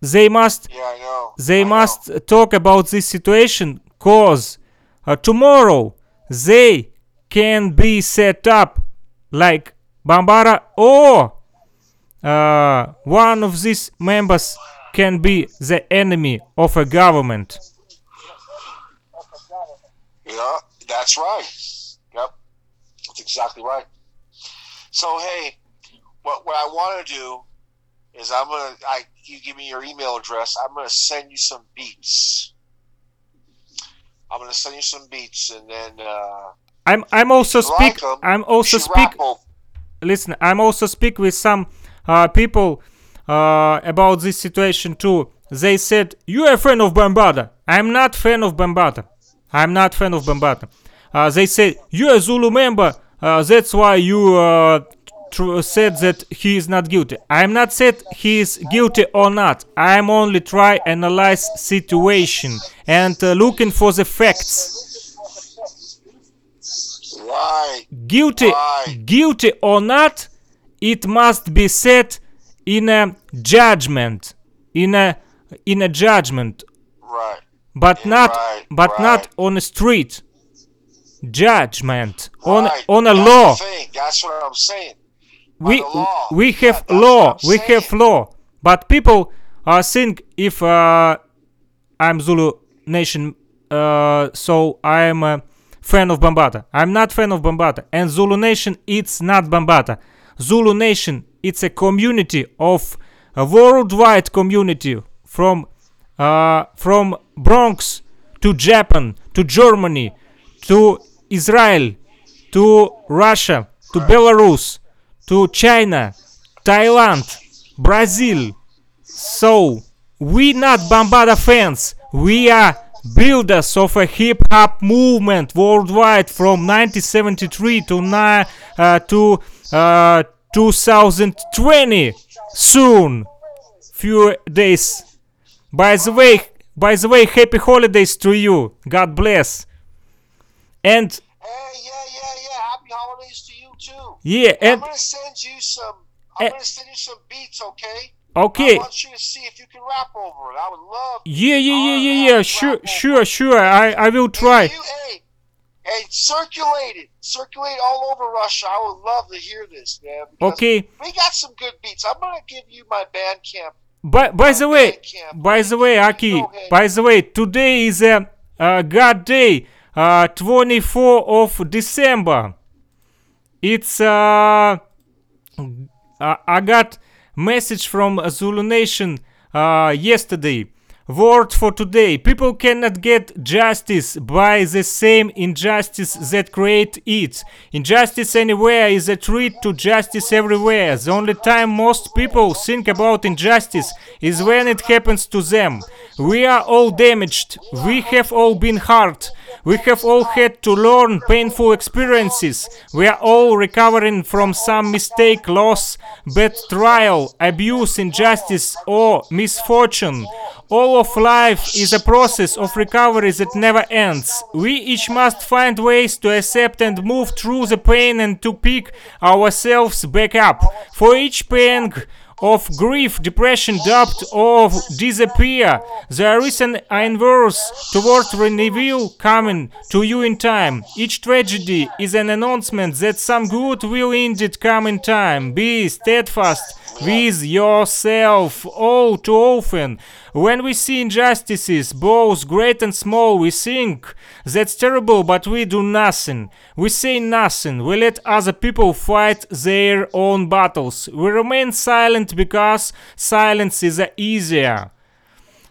They must yeah, know. they I know. must talk about this situation cause uh, tomorrow they can be set up like Bambaataa or uh, one of these members can be the enemy of a government. Yeah, that's right. Yep, that's exactly right. So hey, what what I want to do is I'm gonna I you give me your email address. I'm gonna send you some beats. I'm gonna send you some beats, and then uh, I'm I'm also speak like 'em, I'm also speak listen i'm also speak with some uh, people uh, about this situation too. They said you are a fan of Bambaataa i'm not fan of Bambaataa i'm not fan of Bambaataa uh, they said you are a zulu member. Uh, that's why you uh, tr- said that he is not guilty. I'm not said he is guilty or not. I'm only try analyze situation and uh, looking for the facts. Right. guilty Right. guilty or not it must be said in a judgment. In a in a judgment, Right. but Yeah, not right, but not on a street. Judgment. On right. on a That's law. That's what I'm saying. we we have what law we have law. But people uh, think if uh, i'm zulu nation uh, so i'm a fan of Bambaataa i'm not fan of Bambaataa and zulu nation it's not Bambaataa zulu nation it's a community of a worldwide community from uh, from bronx to japan to germany to israel to Russia, to Belarus, to China, Thailand, Brazil. So, we not Bambaataa fans, we are builders of a hip hop movement worldwide from 1973 to uh, to uh, 2020 soon few days by the way by the way happy holidays to you god bless and Hey, yeah, yeah, yeah. Happy holidays to you too. yeah I'm and gonna send you some. I'm Eh. gonna send you some beats, okay? okay I want you to see if you can rap over it. I would love. yeah yeah yeah yeah yeah, sure sure sure i i will try You, hey, hey, circulate it. Circulate all over Russia. I would love to hear this, man. okay We got some good beats. I'm gonna give you my Bandcamp. by by the way Bandcamp. by the way aki by the way today is a uh, god day uh 24 of december it's uh, I got message from Zulu Nation uh, yesterday. Word for today. People cannot get justice by the same injustice that create it. Injustice anywhere is a threat to justice everywhere. The only time most people think about injustice is when it happens to them. We are all damaged. We have all been hurt. We have all had to learn painful experiences. We are all recovering from some mistake, loss, bad trial, abuse, injustice, or misfortune. All of life is a process of recovery that never ends. We each must find ways to accept and move through the pain and to pick ourselves back up. For each pang of grief, depression, doubt, or disappear. There is an inverse toward renewal coming to you in time. Each tragedy is an announcement that some good will indeed come in time. Be steadfast with yourself all too often. When we see injustices, both great and small, we think that's terrible, but we do nothing. We say nothing. We let other people fight their own battles. We remain silent because silence is easier.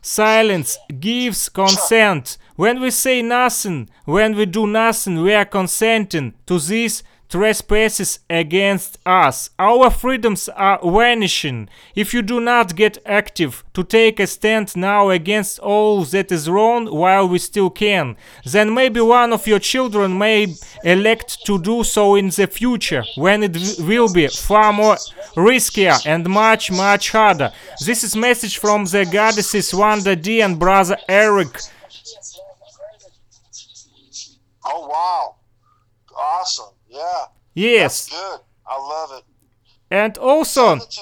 Silence gives consent. When we say nothing, when we do nothing, we are consenting to these trespasses against us. Our freedoms are vanishing. If you do not get active to take a stand now against all that is wrong while we still can, then maybe one of your children may elect to do so in the future when it will be far more riskier and much much harder. This is message from the goddesses Wanda Dee and brother Eric. Oh wow, awesome. Yeah, Yes, good. I love it. and also. It.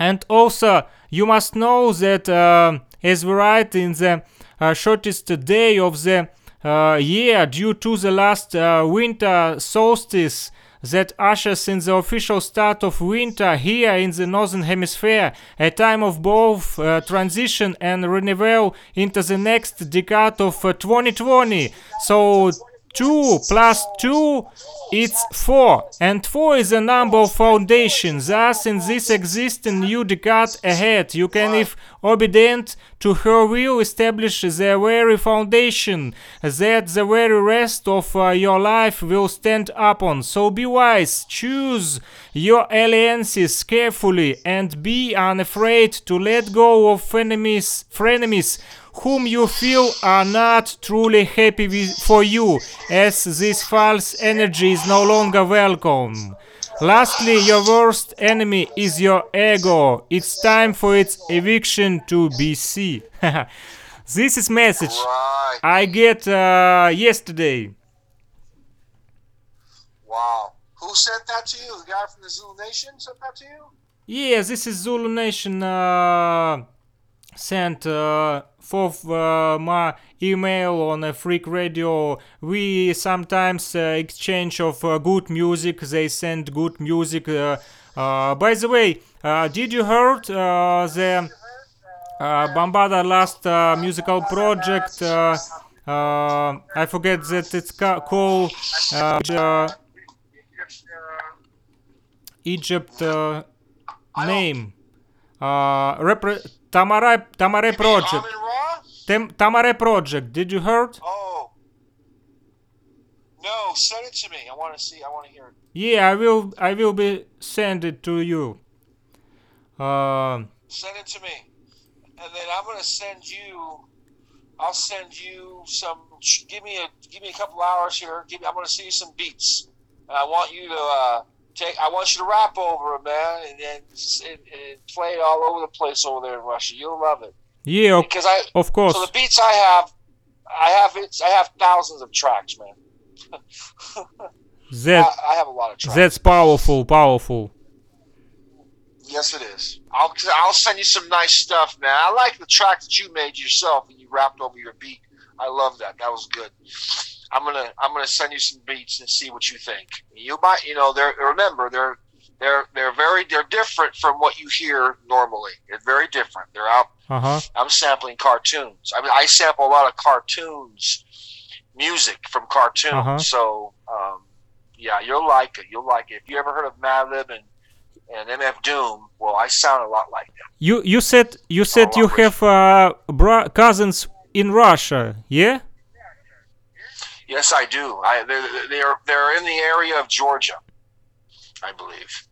And also, you must know that um as we write in the uh, shortest day of the uh, year, due to the last uh, winter solstice that ushers in the official start of winter here in the northern hemisphere, a time of both uh, transition and renewal into the next decade of uh, 2020. So 2 plus 2 it's 4 and 4 is a number of foundations. Thus in this existing new decade ahead. You can if obedient to her will establish the very foundation that the very rest of uh, your life will stand upon so be wise choose your alliances carefully and be unafraid to let go of enemies frenemies whom you feel are not truly happy with, for you, as this false energy is no longer welcome. Lastly, your worst enemy is your ego. It's time for its eviction to be seen. this is message Right. I get uh, yesterday. Wow. Who sent that to you? The guy from the Zulu Nation sent that to you? Yeah, this is Zulu Nation uh, send uh, for uh, my email on a Freaq Radio. We sometimes uh, exchange of uh, good music. They send good music uh, uh, by the way uh, did you heard uh, the uh, Bambaataa last uh, musical project uh, uh, I forget that it's ca- called uh, uh, Egypt uh, name. Uh, project? Tem- Tamare project did you heard Oh. No, send it to me. I want to see. I want to hear it. yeah I will I will be send it to you uh, Send it to me, and then I'm gonna send you. I'll send you some. Give me a give me a couple hours here. Give me, I'm gonna see you some beats, and I want you to uh, take. I want you to rap over it, man, and then and, and play it all over the place over there in Russia. You'll love it yeah of, because I. of course So the beats I have, I have it. I have thousands of tracks, man. that I, I have a lot of tracks. that's powerful powerful Yes, it is. I'll I'll send you some nice stuff, man. I like the track that you made yourself and you rapped over your beat. I love that. That was good. I'm gonna I'm gonna send you some beats and see what you think. You might you know they're remember they're they're they're very they're different from what you hear normally. They're very different. They're out. uh-huh I'm sampling cartoons. I mean I sample a lot of cartoons, music from cartoons. Uh-huh. So um, yeah, you'll like it. You'll like it. If you ever heard of Madlib and and MF Doom, well, I sound a lot like them. You you said you said you have uh, bro- cousins in Russia, yeah? Yes, I do. I they're they're they're in the area of Georgia, I believe.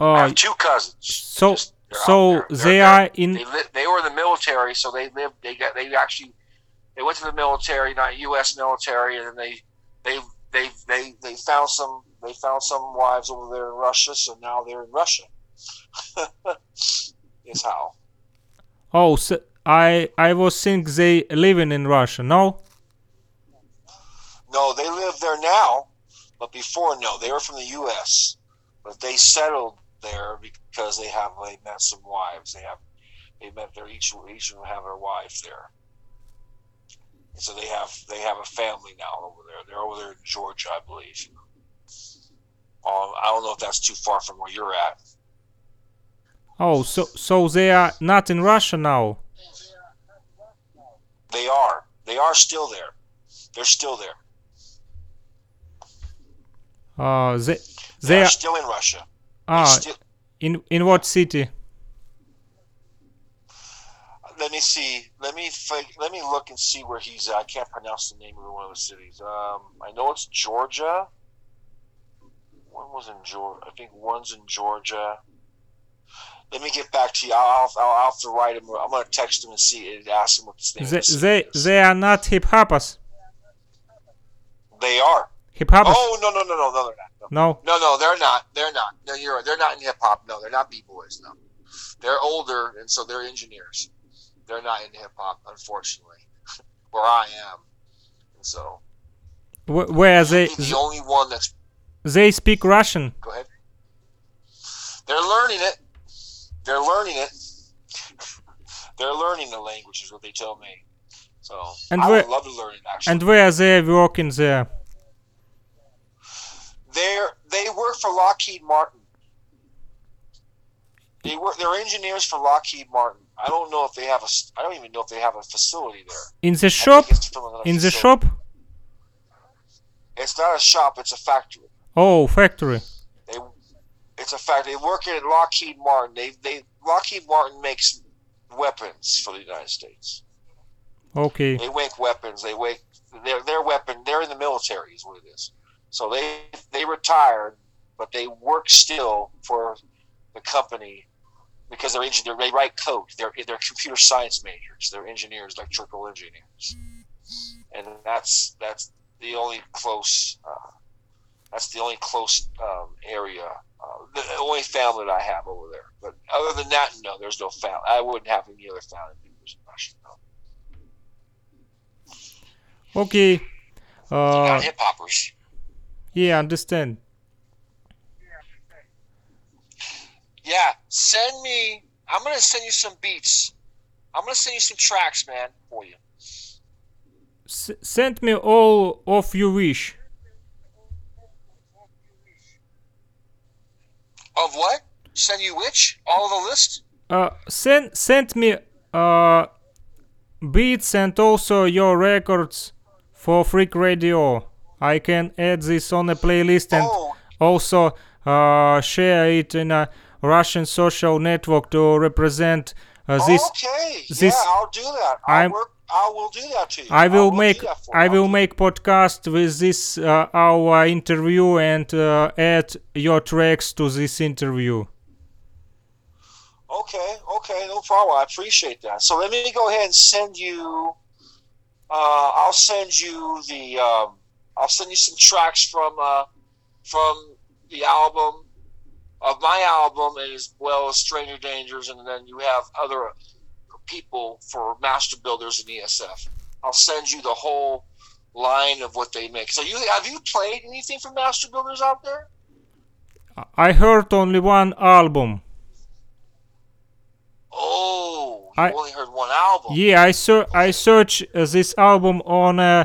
I Uh, have two cousins. so Just- so. They're- they they're- are in They li- they were in the military, so they lived. They got they actually they went to the military, not U.S. military, and then they they they they they found some they found some wives over there in Russia, so now they're in Russia. is how. oh so I I was think they living in Russia, no? No, they live there now, but before, no, they were from the U.S. But they settled there because they have they met some wives. They have they met their each each of them have their wife there. And so they have they have a family now over there. They're over there in Georgia, I believe. Um, I don't know if that's too far from where you're at. Oh, so so they are not in Russia now. They are. They are still there. They're still there. Uh, they They they are are still in Russia. Ah Still, in in what city? let me see. Let me let me look and see where he's at. I can't pronounce the name of one of the cities. Um, I know it's Georgia. One was in Georgia. I think one's in Georgia. Let me get back to you. I'll, I'll, I'll have to write him. I'm going to text him and see and ask him what the name They the they they are not hip hoppers. They are. Hip hoppers? Oh no no no no no they're not. No. No. No, no, they're not. They're not. No, you're right. They're not in hip hop. No, they're not b boys. No, they're older, and so they're engineers. They're not in hip hop, unfortunately, where I am. And so Wh- where they the only one that's. they speak Russian? Go ahead. They're learning it. They're learning it. They're learning the language, is what they tell me. So And I where- would love to learn it. Actually, And where they working there? They're they work for Lockheed Martin. They work. They're engineers for Lockheed Martin. I don't know if they have a. I don't even know if they have a facility there. In the shop? think it's from another In the shop? It's not a shop. It's a factory. Oh, factory. They. It's a factory. They work at Lockheed Martin. They they Lockheed Martin makes weapons for the United States. Okay. They make weapons. They make their their weapon. They're in the military, is what it is. So they they retired, but they work still for the company because they're engineer. They write code. They're they're computer science majors. They're engineers, electrical engineers, and that's that's the only close. Uh, that's the only close um, area. Uh, the only family that I have over there. But other than that, no, there's no family. I wouldn't have any other family members in Russia. No. Okay. Uh, hip hoppers. Yeah, understand. Yeah, send me. I'm gonna send you some beats I'm gonna send you some tracks, man, for you. S- send me all of you wish. Of what? Send you which? All of the list? Uh, send send me uh, beats and also your records for Freaq Radio. I can add this on a playlist and Oh, also uh, share it in a Russian social network to represent uh, this. okay. this- yeah, I'll do that. I'm- work. I will do that to you. I will do make I will make podcast with this uh, our interview and uh, add your tracks to this interview. Okay, okay, no problem. I appreciate that. So let me go ahead and send you. Uh, I'll send you the. Um, I'll send you some tracks from uh, from the album of my album, and as well as Stranger Dangers, and then you have other people for Master Builders and ESF. I'll send you the whole line of what they make. So you have you played anything from Master Builders out there? I heard only one album. Oh, you I- only heard one album. Yeah, I ser- I search uh, this album on uh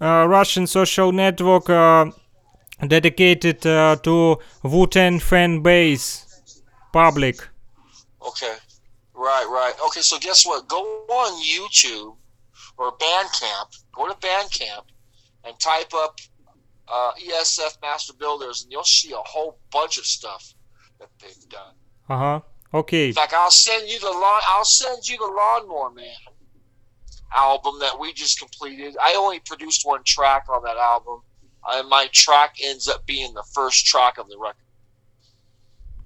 Russian social network uh, dedicated uh, to Wu-Tang fan base public. Okay. Right, right. Okay, so guess what? Go on YouTube or Bandcamp. Go to Bandcamp and type up uh, ESF Master Builders, and you'll see a whole bunch of stuff that they've done. Uh huh. Okay. In fact, I'll send you the lawn. I'll send you the Lawnmower Man album that we just completed. I only produced one track on that album, and my track ends up being the first track of the record.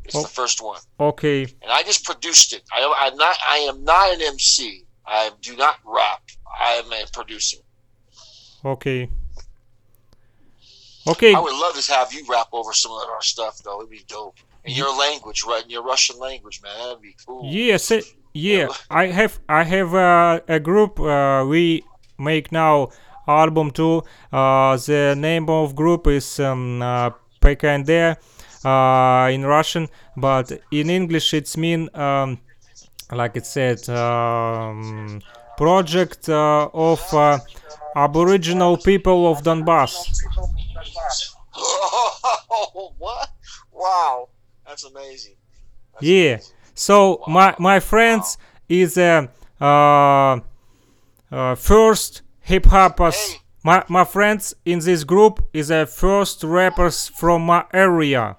It's Oh. the first one. Okay. and I just produced it. I, I'm not. I am not an MC. I do not rap. I am a producer. Okay. Okay. I would love to have you rap over some of our stuff, though. It'd be dope in your language, right? In your Russian language, man. That'd be cool. Yes, uh, yeah. I have I have uh, a group. Uh, we make now album too. Uh, the name of group is um, uh, uh, in Russian, but in English it's mean um, like it said um, project uh, of uh, Aboriginal people of Donbass. Oh, what? Wow, that's amazing. That's Yeah. amazing. So my my friends is a uh, uh, first hip hoppers. My my friends in this group is a first rappers from my area.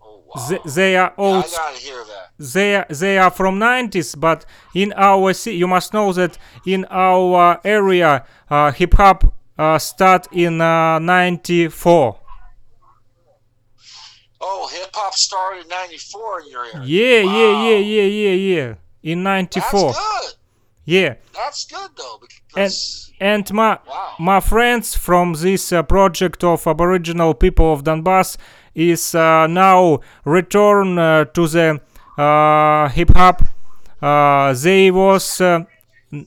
Oh, wow. They, they are Yeah, old. I gotta hear that. They are, they are from 90s, but in our ci- you must know that in our area, uh, hip hop uh, start in uh, 94. Oh, hip hop started in '94 in your area. Yeah, yeah, Wow. yeah, yeah, yeah, yeah. In That's 94. good. Yeah. That's good though. Because and my Wow. my friends from this uh, project of Aboriginal people of Donbass is uh, now return uh, to the uh, hip hop. Uh, they was uh,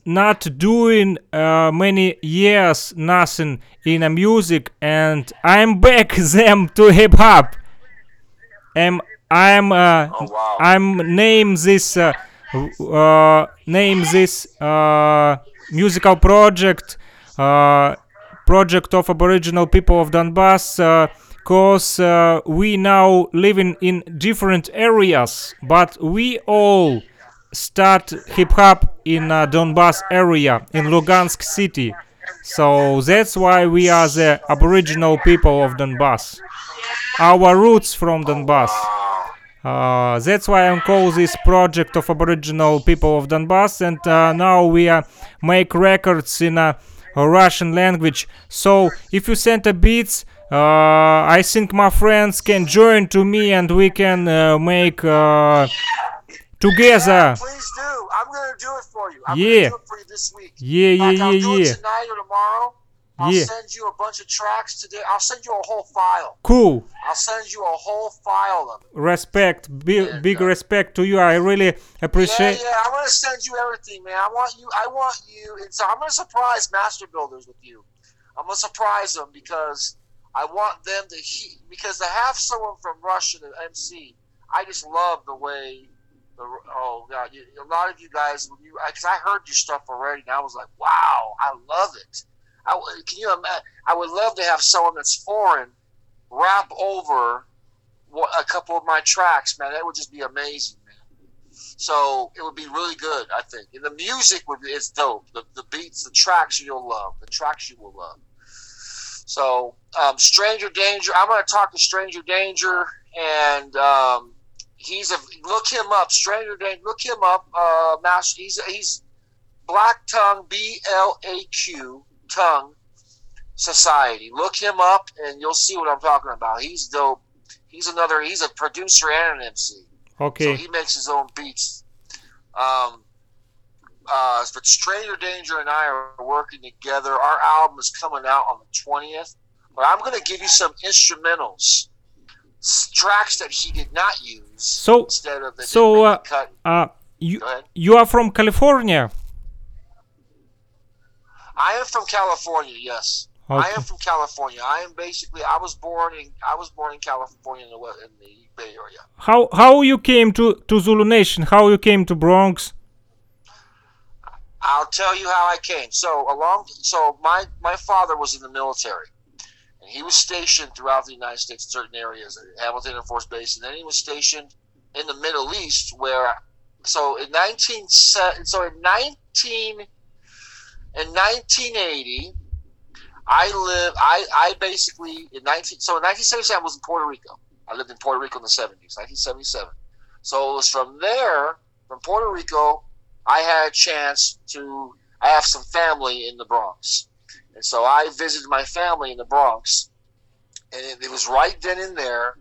not doing uh, many years nothing in a music, and I'm back them to hip hop. I'm I'm uh, Oh, wow. I'm name this uh, uh, name this uh, musical project uh, project of Aboriginal people of Donbass uh, cause uh, we now living in different areas but we all start hip hop in uh, Donbass area in Lugansk city so that's why we are the Aboriginal people of Donbass our roots from Donbass uh, that's why I call this project of Aboriginal people of Donbass, and uh, now we uh, make records in a, a Russian language. So if you send a beats, uh, I think my friends can join to me, and we can uh, make uh, together. Please do. I'm gonna do it for you. I'm Yeah. gonna do it for you this week. Yeah, yeah, fact, I'll yeah, do yeah. it tonight or tomorrow. I'll Yeah. send you a bunch of tracks today. I'll send you a whole file. Cool. I'll send you a whole file of it. Respect, big, And, big uh, respect to you. I really appreciate. Yeah, yeah. I'm gonna send you everything, man. I want you. I want you. And so I'm gonna surprise Master Builders with you. I'm gonna surprise them because I want them to he, because to have someone from Russia to MC. I just love the way Oh God, a lot of you guys, you, because I heard your stuff already, and I was like, wow, I love it. I can you imagine? I would love to have someone that's foreign rap over a couple of my tracks, man. That would just be amazing, man. So it would be really good, I think. And the music would be it's dope. The, the beats, the tracks you'll love. The tracks you will love. So um, Stranger Danger, I'm going to talk to Stranger Danger, and um, he's a look him up. Stranger Danger, look him up. Uh, master, he's he's Black Tongue B L A Q Tongue Society. Look him up, and you'll see what I'm talking about. He's dope. He's another. He's a producer and an MC. Okay. So he makes his own beats. Um, uh, but Stranger Danger and I are working together. Our album is coming out on the twentieth. But I'm going to give you some instrumentals, tracks that he did not use. So- instead of the so, uh, cut. Uh, you you are from California. I am from California. Yes, I am from California. I am basically. I was born in. I was born in California in the in the Bay Area. How how you came to to Zulu Nation? How you came to Bronx? I'll tell you how I came. So along, so my my father was in the military, and he was stationed throughout the United States in certain areas, at Hamilton Air Force Base, and then he was stationed in the Middle East, where so in nineteen so in nineteen in nineteen eighty, I live I I basically in nineteen so in nineteen seventy seven was in Puerto Rico. I lived in Puerto Rico in the seventies, nineteen seventy seven. So it was from there, from Puerto Rico, I had a chance to. I have some family in the Bronx, and so I visited my family in the Bronx, and it, it was right then and there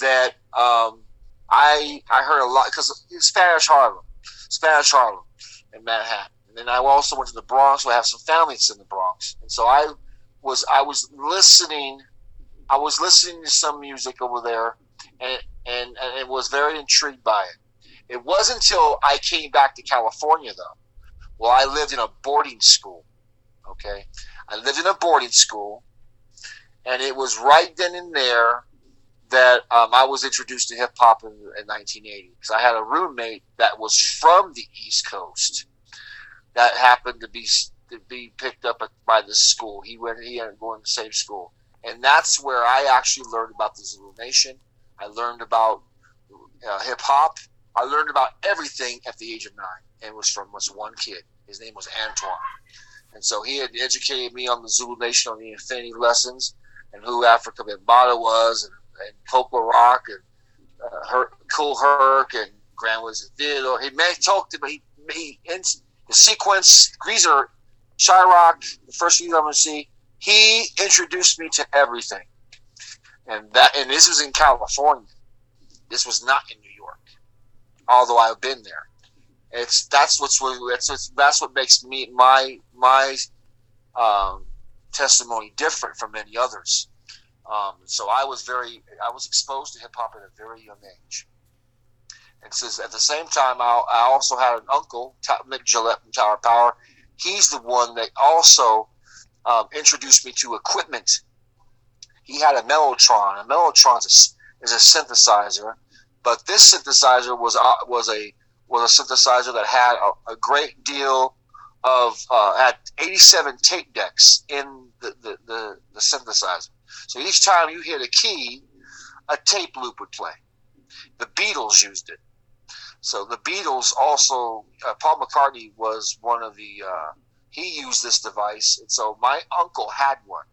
that um, I I heard a lot because Spanish Harlem, Spanish Harlem, in Manhattan, and then I also went to the Bronx. where I have some family that's in the Bronx, and so I was I was listening. I was listening to some music over there, and and, and was very intrigued by it. It wasn't until I came back to California, though. Well, I lived in a boarding school. Okay, I lived in a boarding school, and it was right then and there that um, I was introduced to hip hop in, in 1980. Because I had a roommate that was from the East Coast that happened to be to be picked up by this school. He went. He ended up going to the same school, and that's where I actually learned about the Zulu Nation. I learned about uh, hip hop. I learned about everything at the age of nine, and was from was one kid. His name was Antoine, and so he had educated me on the Zulu Nation, on the Infinity lessons, and who Afrika Bambaataa was, and, and Coke La Rock, and uh, Her, Kool Herc, and Grand Wizard Theodore. He may talk to me. He, in the sequence, Greaser, Shyrock, the first few I'm gonna see. He introduced me to everything, and that and this was in California. This was not in New York, although I've been there. It's that's what's that's what's, that's what makes me my my um, testimony different from many others. Um, so I was very I was exposed to hip hop at a very young age. And says at the same time, I, I also had an uncle, Mic Gillette from Tower Power. He's the one that also um, introduced me to equipment. He had a Mellotron. A Mellotron is a, is a synthesizer, but this synthesizer was uh, was a was a synthesizer that had a, a great deal of uh, had 87 tape decks in the, the, the, the synthesizer. So each time you hit a key, a tape loop would play. The Beatles used it. So the Beatles also, uh, Paul McCartney was one of the, uh, he used this device. And so my uncle had one.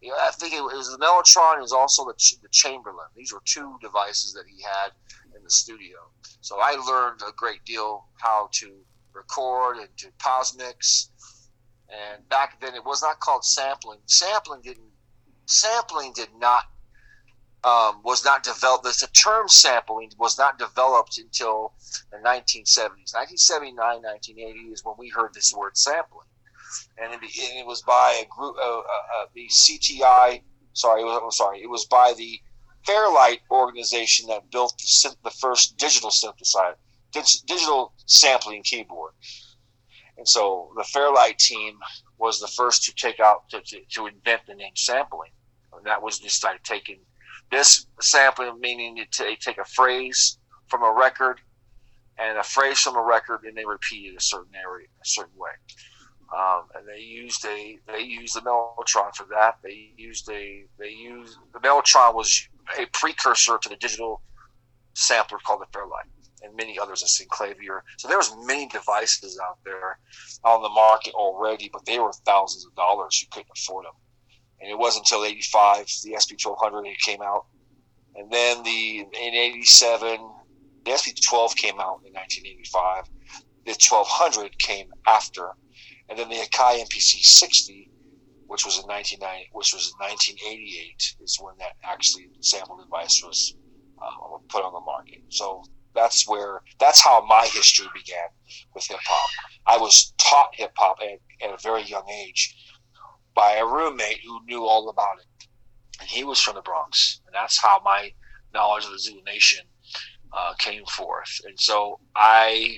Yeah, I think it was the Mellotron. It was also the, the Chamberlin. These were two devices that he had in the studio. So I learned a great deal how to record and to pause mix. And back then, it was not called sampling. Sampling didn't. Sampling did not um, was not developed. The term sampling was not developed until the 1970s. 1979, 1980 is when we heard this word sampling, and it, was by a group, uh, uh, uh, the CTI. Sorry, it was, I'm sorry, it was by the Fairlight organization that built the, the first digital synthesizer, digital sampling keyboard. And so the Fairlight team was the first to take out to, to, to invent the name sampling, and that was just like taking this sampling, meaning you ta- take a phrase from a record and a phrase from a record, and they repeat it a certain area, a certain way. Um, and they used a they used the mellotron for that. They used a they used the mellotron was a precursor to the digital sampler called the Fairlight, and many others, a synclavier. So there was many devices out there on the market already, but they were thousands of dollars. You couldn't afford them, and it wasn't until '85 the SP1200 came out, and then the in '87 the SP12 came out in 1985. The 1200 came after and then the Akai MPC 60, which was in 1990, which was in 1988, is when that actually sample device was uh, put on the market. So that's where that's how my history began with hip hop. I was taught hip hop at, at, a very young age by a roommate who knew all about it, and he was from the Bronx, and that's how my knowledge of the Zulu Nation uh, came forth. And so I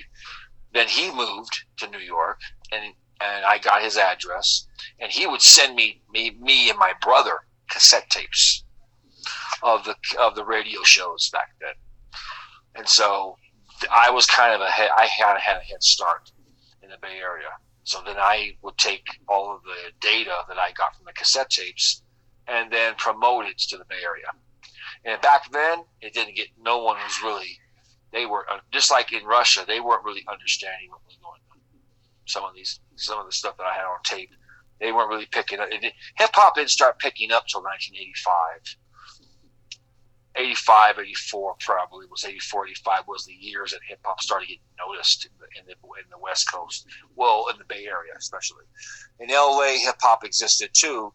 then he moved to New York, and and I got his address, and he would send me me me and my brother cassette tapes of the of the radio shows back then, and so I was kind of a head, I had had a head start in the Bay Area. So then I would take all of the data that I got from the cassette tapes and then promote it to the Bay Area. And back then, it didn't get. No one was really. They were uh, just like in Russia. They weren't really understanding what was going on. Some of these some of the stuff that I had on tape. They weren't really picking up. Hip hop didn't start picking up till 1985. 85, 84 probably was 84, 85 was the years that hip hop started getting noticed in the, in the, in the West Coast. Well, in the Bay Area especially. In LA, hip hop existed too.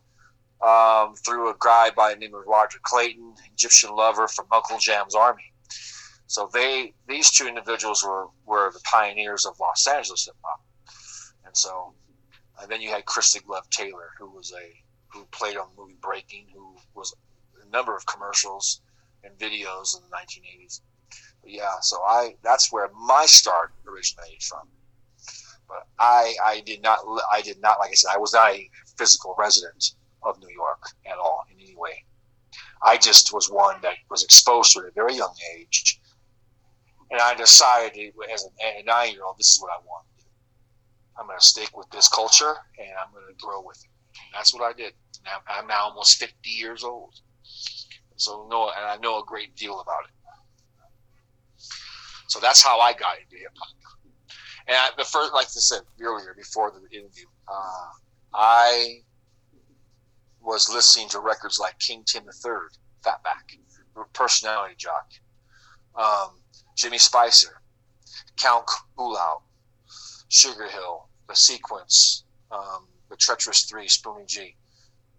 Um, through a guy by the name of Roger Clayton, Egyptian lover from Uncle Jam's Army. So they, these two individuals were, were the pioneers of Los Angeles hip hop. And so, and then you had Christy Glove Taylor, who was a who played on the movie Breaking, who was a number of commercials and videos in the 1980s. But yeah, so I that's where my start originated from. But I I did not I did not like I said I was not a physical resident of New York at all in any way. I just was one that was exposed to it at a very young age, and I decided as a nine year old this is what I want. To do. I'm going to stick with this culture and I'm going to grow with it. And that's what I did. Now, I'm now almost 50 years old. So no, and I know a great deal about it. So that's how I got into hip hop. And I, the first, like I said earlier, before the interview, uh, I was listening to records like King Tim III, Fatback, Personality Jock, um, Jimmy Spicer, Count Out, Sugar Hill, the sequence, um, the Treacherous Three, Spoonie G.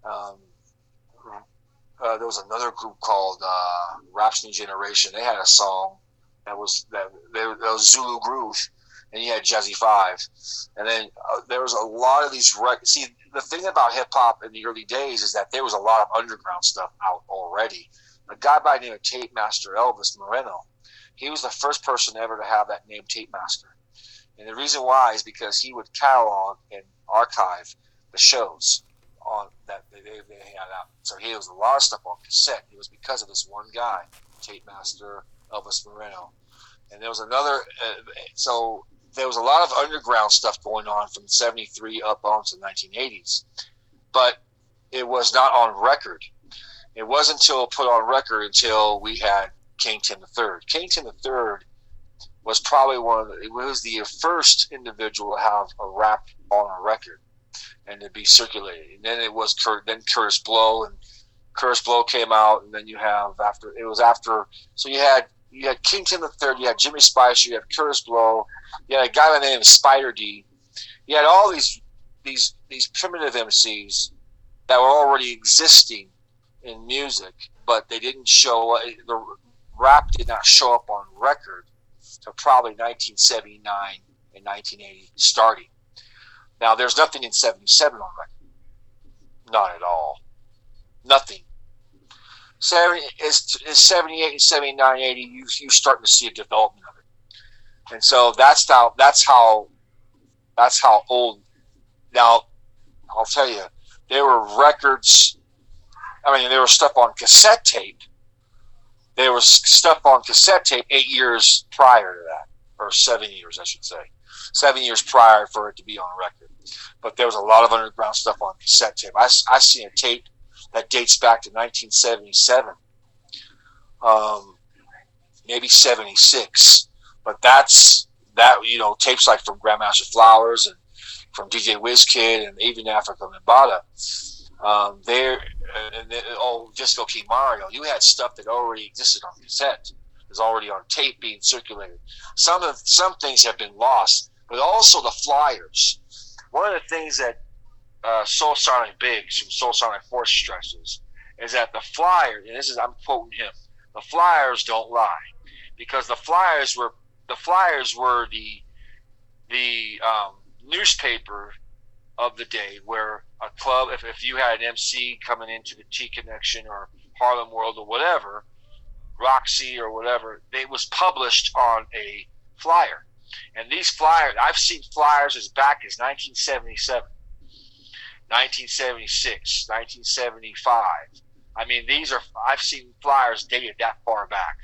Um, uh, there was another group called uh, Rhapsody Generation. They had a song that was that, that was Zulu Groove, and you had Jazzy Five, and then uh, there was a lot of these records. See, the thing about hip hop in the early days is that there was a lot of underground stuff out already. A guy by the name of Tape Master Elvis Moreno, he was the first person ever to have that name Tape Master. And the reason why is because he would catalog and archive the shows on that they, they had out. So he was a lot of stuff on cassette. It was because of this one guy, tape master Elvis Moreno. And there was another. Uh, so there was a lot of underground stuff going on from '73 up onto the 1980s, but it was not on record. It wasn't until put on record until we had King Tim III. King Tim III was probably one of the, it was the first individual to have a rap on a record and to be circulated. And then it was then Kurtis Blow and Kurtis Blow came out, and then you have after it was after. So you had you had King Tim the Third, you had Jimmy Spicer, you had Kurtis Blow, you had a guy by the name of Spider D. You had all these these these primitive MCs that were already existing in music, but they didn't show the rap did not show up on record to probably 1979 and 1980 starting. Now, there's nothing in 77 on record. Not at all. Nothing. 70, it's, it's 78 and 79, 80, you, you starting to see a development of it. And so that's how, that's how, that's how old. Now, I'll tell you, there were records. I mean, there was stuff on cassette tape there was stuff on cassette tape eight years prior to that, or seven years, I should say, seven years prior for it to be on record. But there was a lot of underground stuff on cassette tape. I I seen a tape that dates back to 1977, um, maybe 76. But that's that you know tapes like from Grandmaster Flowers and from DJ Wizkid and even Afrika Bambaataa. Um, there and then, oh Disco King Mario, you had stuff that already existed on cassette, is already on tape being circulated. Some of some things have been lost, but also the flyers. One of the things that uh, Soul Sonic Biggs from Soul Sonic Force stresses is that the Flyers, and this is I'm quoting him, the flyers don't lie, because the flyers were the flyers were the the um, newspaper of the day where a club, if, if you had an MC coming into the T Connection or Harlem World or whatever, Roxy or whatever, it was published on a flyer. And these flyers, I've seen flyers as back as 1977, 1976, 1975. I mean, these are, I've seen flyers dated that far back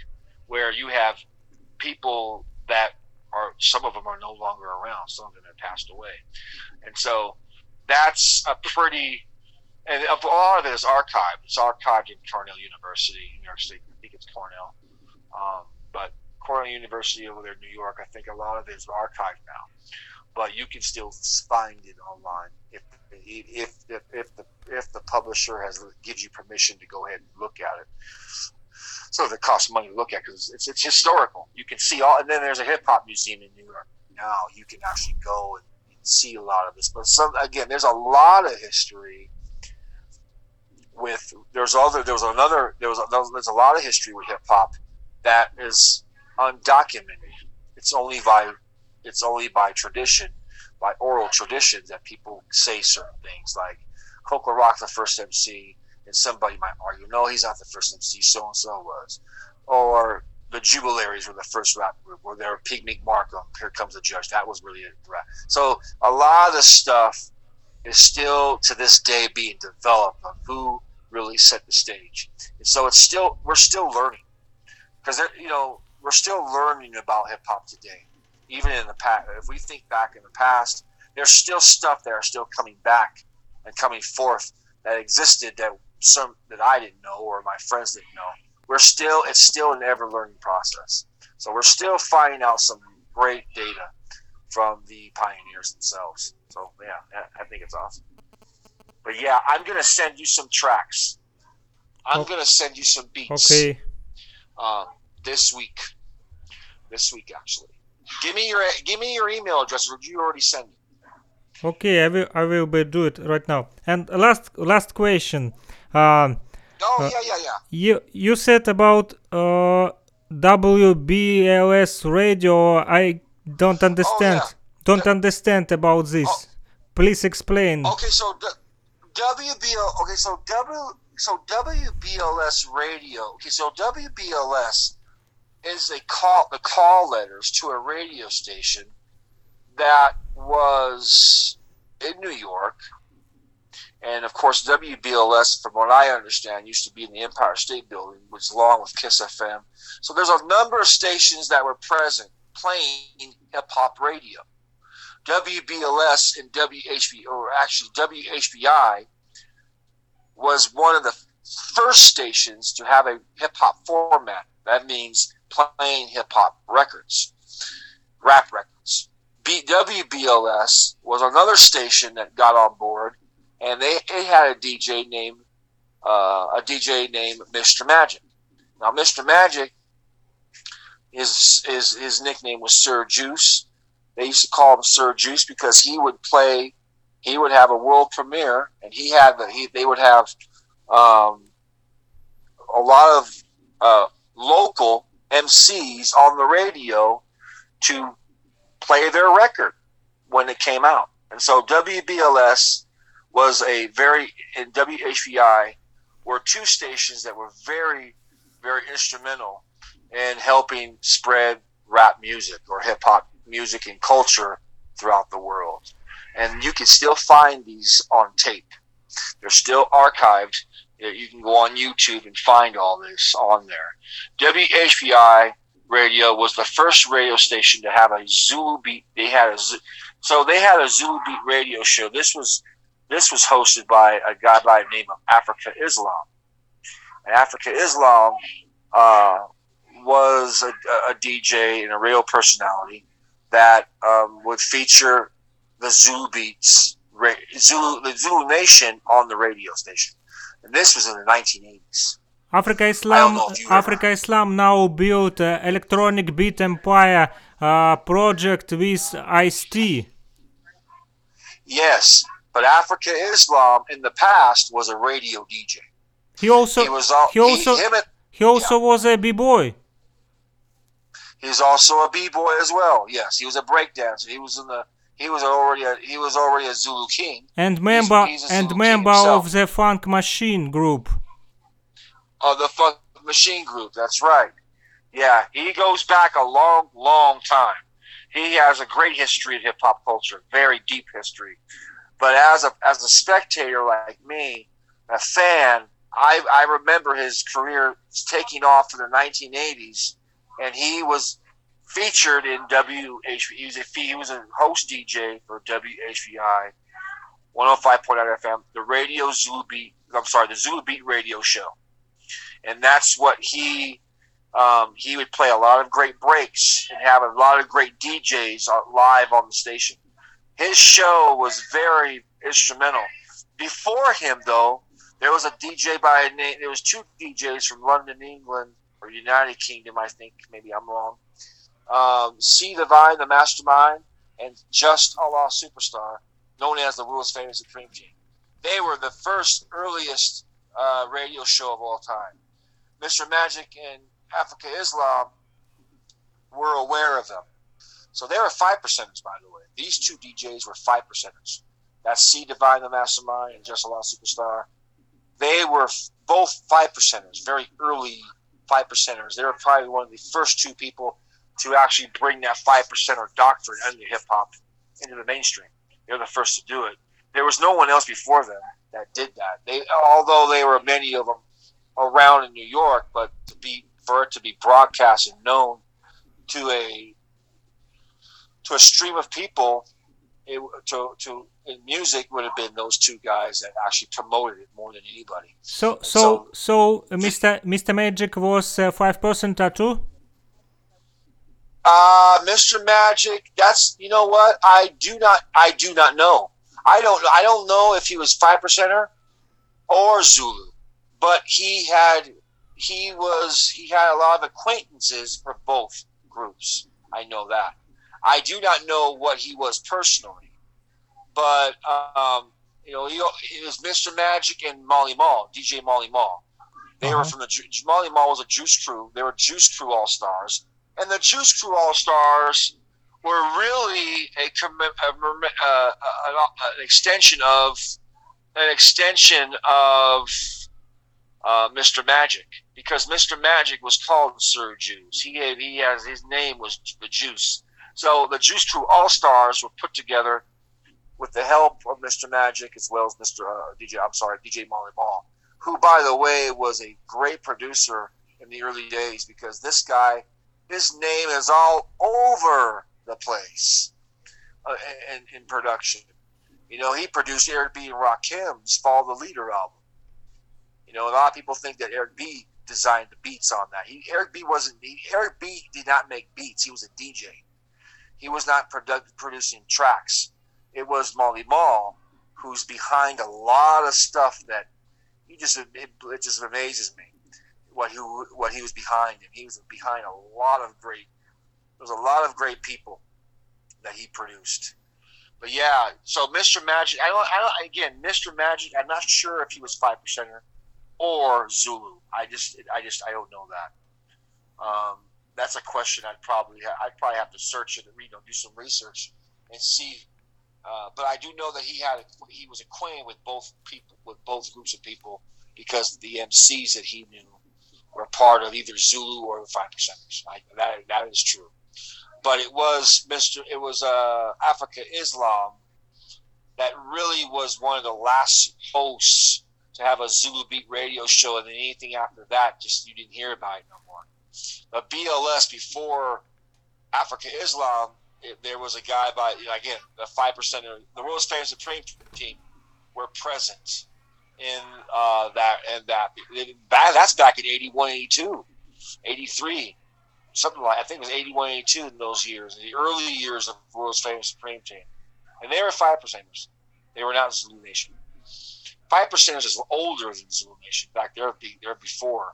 where you have people that are, some of them are no longer around, some of them have passed away. And so that's a pretty, and a lot of it is archived. It's archived in Cornell University, New York State. I think it's Cornell. Um, but Cornell University over there in New York, I think a lot of it is archived now. But you can still find it online if if if, if the if the publisher has gives you permission to go ahead and look at it. So it costs money to look at because it's it's historical. You can see all, and then there's a hip hop museum in New York now. You can actually go and see a lot of this. But some again, there's a lot of history with there's other there was another there was there's a lot of history with hip hop that is undocumented. It's only by it's only by tradition, by oral tradition that people say certain things like La Rock, the first MC, and somebody might argue, no, he's not the first MC, so and so was, or the Jubalaires were the first rap group, or they were Pigmeat Markham. Here comes the judge. That was really a rap. So a lot of the stuff is still to this day being developed of who really set the stage. And so it's still we're still learning because you know we're still learning about hip hop today. Even in the past, if we think back in the past, there's still stuff that are still coming back and coming forth that existed that some that I didn't know or my friends didn't know we're still it's still an ever learning process. So we're still finding out some great data from the pioneers themselves. So yeah, I think it's awesome. But yeah, I'm gonna send you some tracks. I'm gonna send you some beats. Okay. Uh, this week. This week actually. Give me your give me your email address. Or did you already send it? Okay, I will I will be do it right now. And last last question. Um, Oh uh, yeah, yeah, yeah. You you said about uh, WBLS radio. I don't understand. Oh, yeah. Don't the, understand about this. Oh, Please explain. Okay, so the, WBL. Okay, so W. So WBLS radio. Okay, so WBLS is a call the call letters to a radio station that was in New York and of course, WBLS, from what I understand, used to be in the Empire State Building, which along with Kiss FM. So there's a number of stations that were present playing hip hop radio. WBLS and WHB, or actually WHBI, was one of the first stations to have a hip hop format. That means playing hip hop records, rap records. WBLS was another station that got on board and they, they had a DJ named uh, a DJ named Mr. Magic. Now, Mr. Magic, his his his nickname was Sir Juice. They used to call him Sir Juice because he would play. He would have a world premiere, and he had the he. They would have um, a lot of uh, local MCs on the radio to play their record when it came out. And so WBLS was a very in WHBI were two stations that were very very instrumental in helping spread rap music or hip hop music and culture throughout the world. And you can still find these on tape. They're still archived. You can go on YouTube and find all this on there. WHBI Radio was the first radio station to have a Zulu beat. They had a so they had a Zulu beat radio show. This was this was hosted by a guy by the name of Afrika Islam. And Afrika Islam uh, was a, a, DJ and a radio personality that um, would feature the Zulu beats, Zulu, the Zulu Nation on the radio station. And this was in the 1980s. Afrika Islam, Afrika Islam now built uh, electronic beat empire uh, project with Ice-T. Yes, but Afrika Islam in the past was a radio DJ. He also he was all, he also he, and, he also yeah. was a b boy. He's also a b boy as well. Yes, he was a breakdancer. He was in the he was already a, he was already a Zulu king and member he's, he's and member of the Funk Machine group. Oh, the Funk Machine group. That's right. Yeah, he goes back a long, long time. He has a great history of hip hop culture, very deep history. But as a as a spectator like me, a fan, I I remember his career taking off in the 1980s, and he was featured in WHV. He was a he was a host DJ for WHBI 105.9 FM, the Radio Zulu Beat. I'm sorry, the Zulu Beat Radio Show, and that's what he. Um, he would play a lot of great breaks and have a lot of great DJs live on the station. His show was very instrumental. Before him, though, there was a DJ by a name. There was two DJs from London, England, or United Kingdom. I think maybe I'm wrong. Um, C Divine, the Mastermind, and Just Allah Superstar, known as the world's famous Supreme King. They were the first, earliest uh, radio show of all time. Mr. Magic and Afrika Islam were aware of them. So they were five percenters, by the way. These two DJs were five percenters. That's C Divine the Mastermind and Just a Allah Superstar. They were both five percenters, very early five percenters. They were probably one of the first two people to actually bring that 5% or doctrine into hip hop into the mainstream. They're the first to do it. There was no one else before them that did that. They, although there were many of them around in New York, but to be for it to be broadcast and known to a to a stream of people, it, to to in music would have been those two guys that actually promoted it more than anybody. So so so, so Mr. Mr. Magic was uh, five percent tattoo. Uh, Mr. Magic, that's you know what I do not I do not know. I don't I don't know if he was five percenter or Zulu, but he had he was he had a lot of acquaintances for both groups. I know that. I do not know what he was personally, but um, you know, he, it was Mr. Magic and Marley Marl, DJ Marley Marl. They uh-huh. were from the Marley Marl was a Juice Crew. They were Juice Crew All Stars, and the Juice Crew All Stars were really a, a, a, an extension of an extension of uh, Mr. Magic because Mr. Magic was called Sir Juice. He had, he has his name was the Juice. So the Juice Crew All Stars were put together with the help of Mr. Magic as well as Mr. Uh, DJ. I'm sorry, DJ Molly Ball, who, by the way, was a great producer in the early days because this guy, his name is all over the place uh, in, in production. You know, he produced Eric B. and Rakim's "Follow the Leader" album. You know, a lot of people think that Eric B. designed the beats on that. He Eric B. wasn't. He, Eric B. did not make beats. He was a DJ he was not produ- producing tracks. It was Marley Marl who's behind a lot of stuff that he just it, it just amazes me what he what he was behind and he was behind a lot of great there's a lot of great people that he produced. But yeah so mr magic i don't, I don't again mr magic i'm not sure if he was five percenter or zulu. I just i just i don't know that. Um, that's a question I'd probably ha- I'd probably have to search it and you know do some research and see. Uh, but I do know that he had he was acquainted with both people with both groups of people because of the MCs that he knew were part of either Zulu or the Five Percenters. that that is true. But it was Mister. It was uh, Afrika Islam that really was one of the last hosts to have a Zulu Beat radio show, and then anything after that, just you didn't hear about it no more. But BLS before Afrika Islam, it, there was a guy by you know, again the five percent of the world's famous Supreme team were present in uh, that and that back, that's back in 81, 82, 83, something like I think it was 81, 82 in those years, in the early years of world's famous Supreme team, and they were five percenters. They were not Zulu Nation. Five percenters is older than Zulu Nation. In fact, they're be, they're before.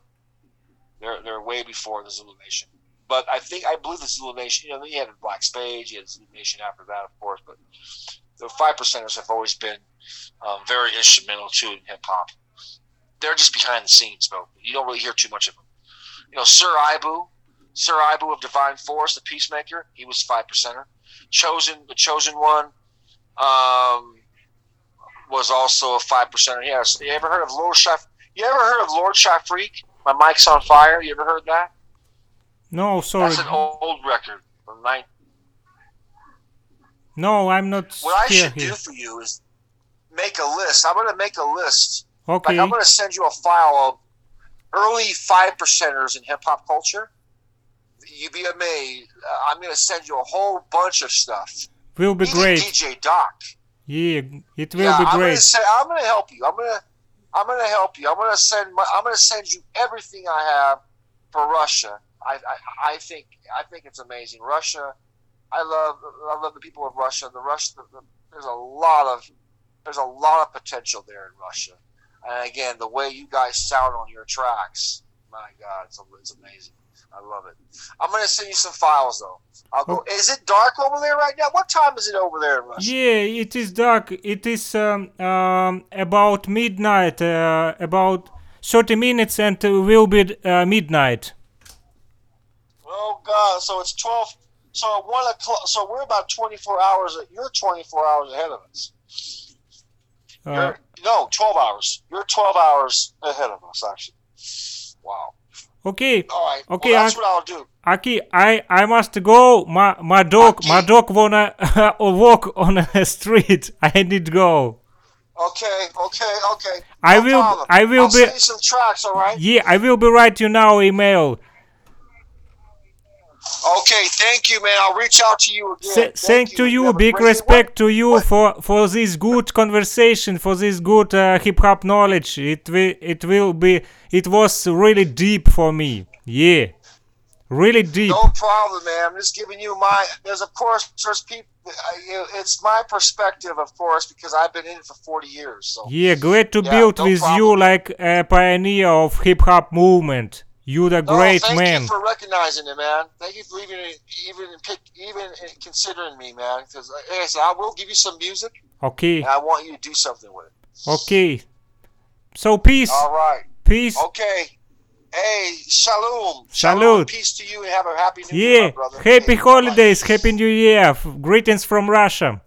They're they're way before the Zulu Nation. But I think I believe the Zulu Nation. You know, you had Black Spades, you had Zulu Nation after that, of course. But the five percenters have always been um, very instrumental too in hip hop. They're just behind the scenes, though. You don't really hear too much of them. You know, Sir Ibu, Sir Ibu of Divine Force, the Peacemaker, he was five percenter. Chosen, the chosen one, um, was also a five percenter. Yes. You ever heard of Lord Chef? You ever heard of Lord Shafreak? My mic's on fire. You ever heard that? No, sorry. That's an old record from nine. No, I'm not What I here. should do for you is make a list. I'm going to make a list. Okay. Like I'm going to send you a file of early five percenters in hip hop culture. You'd be amazed. Uh, I'm going to send you a whole bunch of stuff. Will be Even great. DJ Doc. Yeah, it will yeah, be I'm great. Gonna say, I'm going to help you. I'm going to. I'm going to help you. I'm going to send. My, I'm going to send you everything I have for Russia. I, I, I think. I think it's amazing. Russia. I love. I love the people of Russia. The Russia. The, the, there's a lot of. There's a lot of potential there in Russia. And again, the way you guys sound on your tracks, my God, it's, it's amazing. I love it. I'm going to send you some files though. I'll go. Is it dark over there right now? What time is it over there in Russia? Yeah, it is dark. It is um, um, about midnight, uh, about 30 minutes, and uh, will be uh, midnight. Oh God! So it's twelve. So at one o'clock. So we're about twenty-four hours. You're twenty-four hours ahead of us. Uh, You're, no, twelve hours. You're twelve hours ahead of us, actually. Wow. okay, All right. Okay, Well, that's I- what I'll do. Aki, I I must go. My my dog my dog wanna walk on a street. I need to go. Okay. Okay. Okay. I No will- problem. I will I'll be- some tracks. All right. Yeah, I will be write you now email. Okay. Thank you, man. I'll reach out to you again. Th- thank to you, a big great- respect to you what- for for this good conversation, for this good uh, hip hop knowledge. It will it will be it was really deep for me. Yeah, really deep. No problem, man. I'm just giving you my. There's of course there's people. It's my perspective, of course, because I've been in it for 40 years. So Yeah, glad to Yeah, build no with you like a pioneer of hip hop movement. You the great thank man. you for recognizing it, man. Thank you for even even pick, even considering me, man. Because like I said, I will give you some music, Okay, I want you to do something with it. okay. So peace, All right. peace. Okay. Hey, shalom. Salute. Peace to you, and have a happy new year, Yeah, my brother. happy Hey, holidays, happy new year. Greetings from Russia.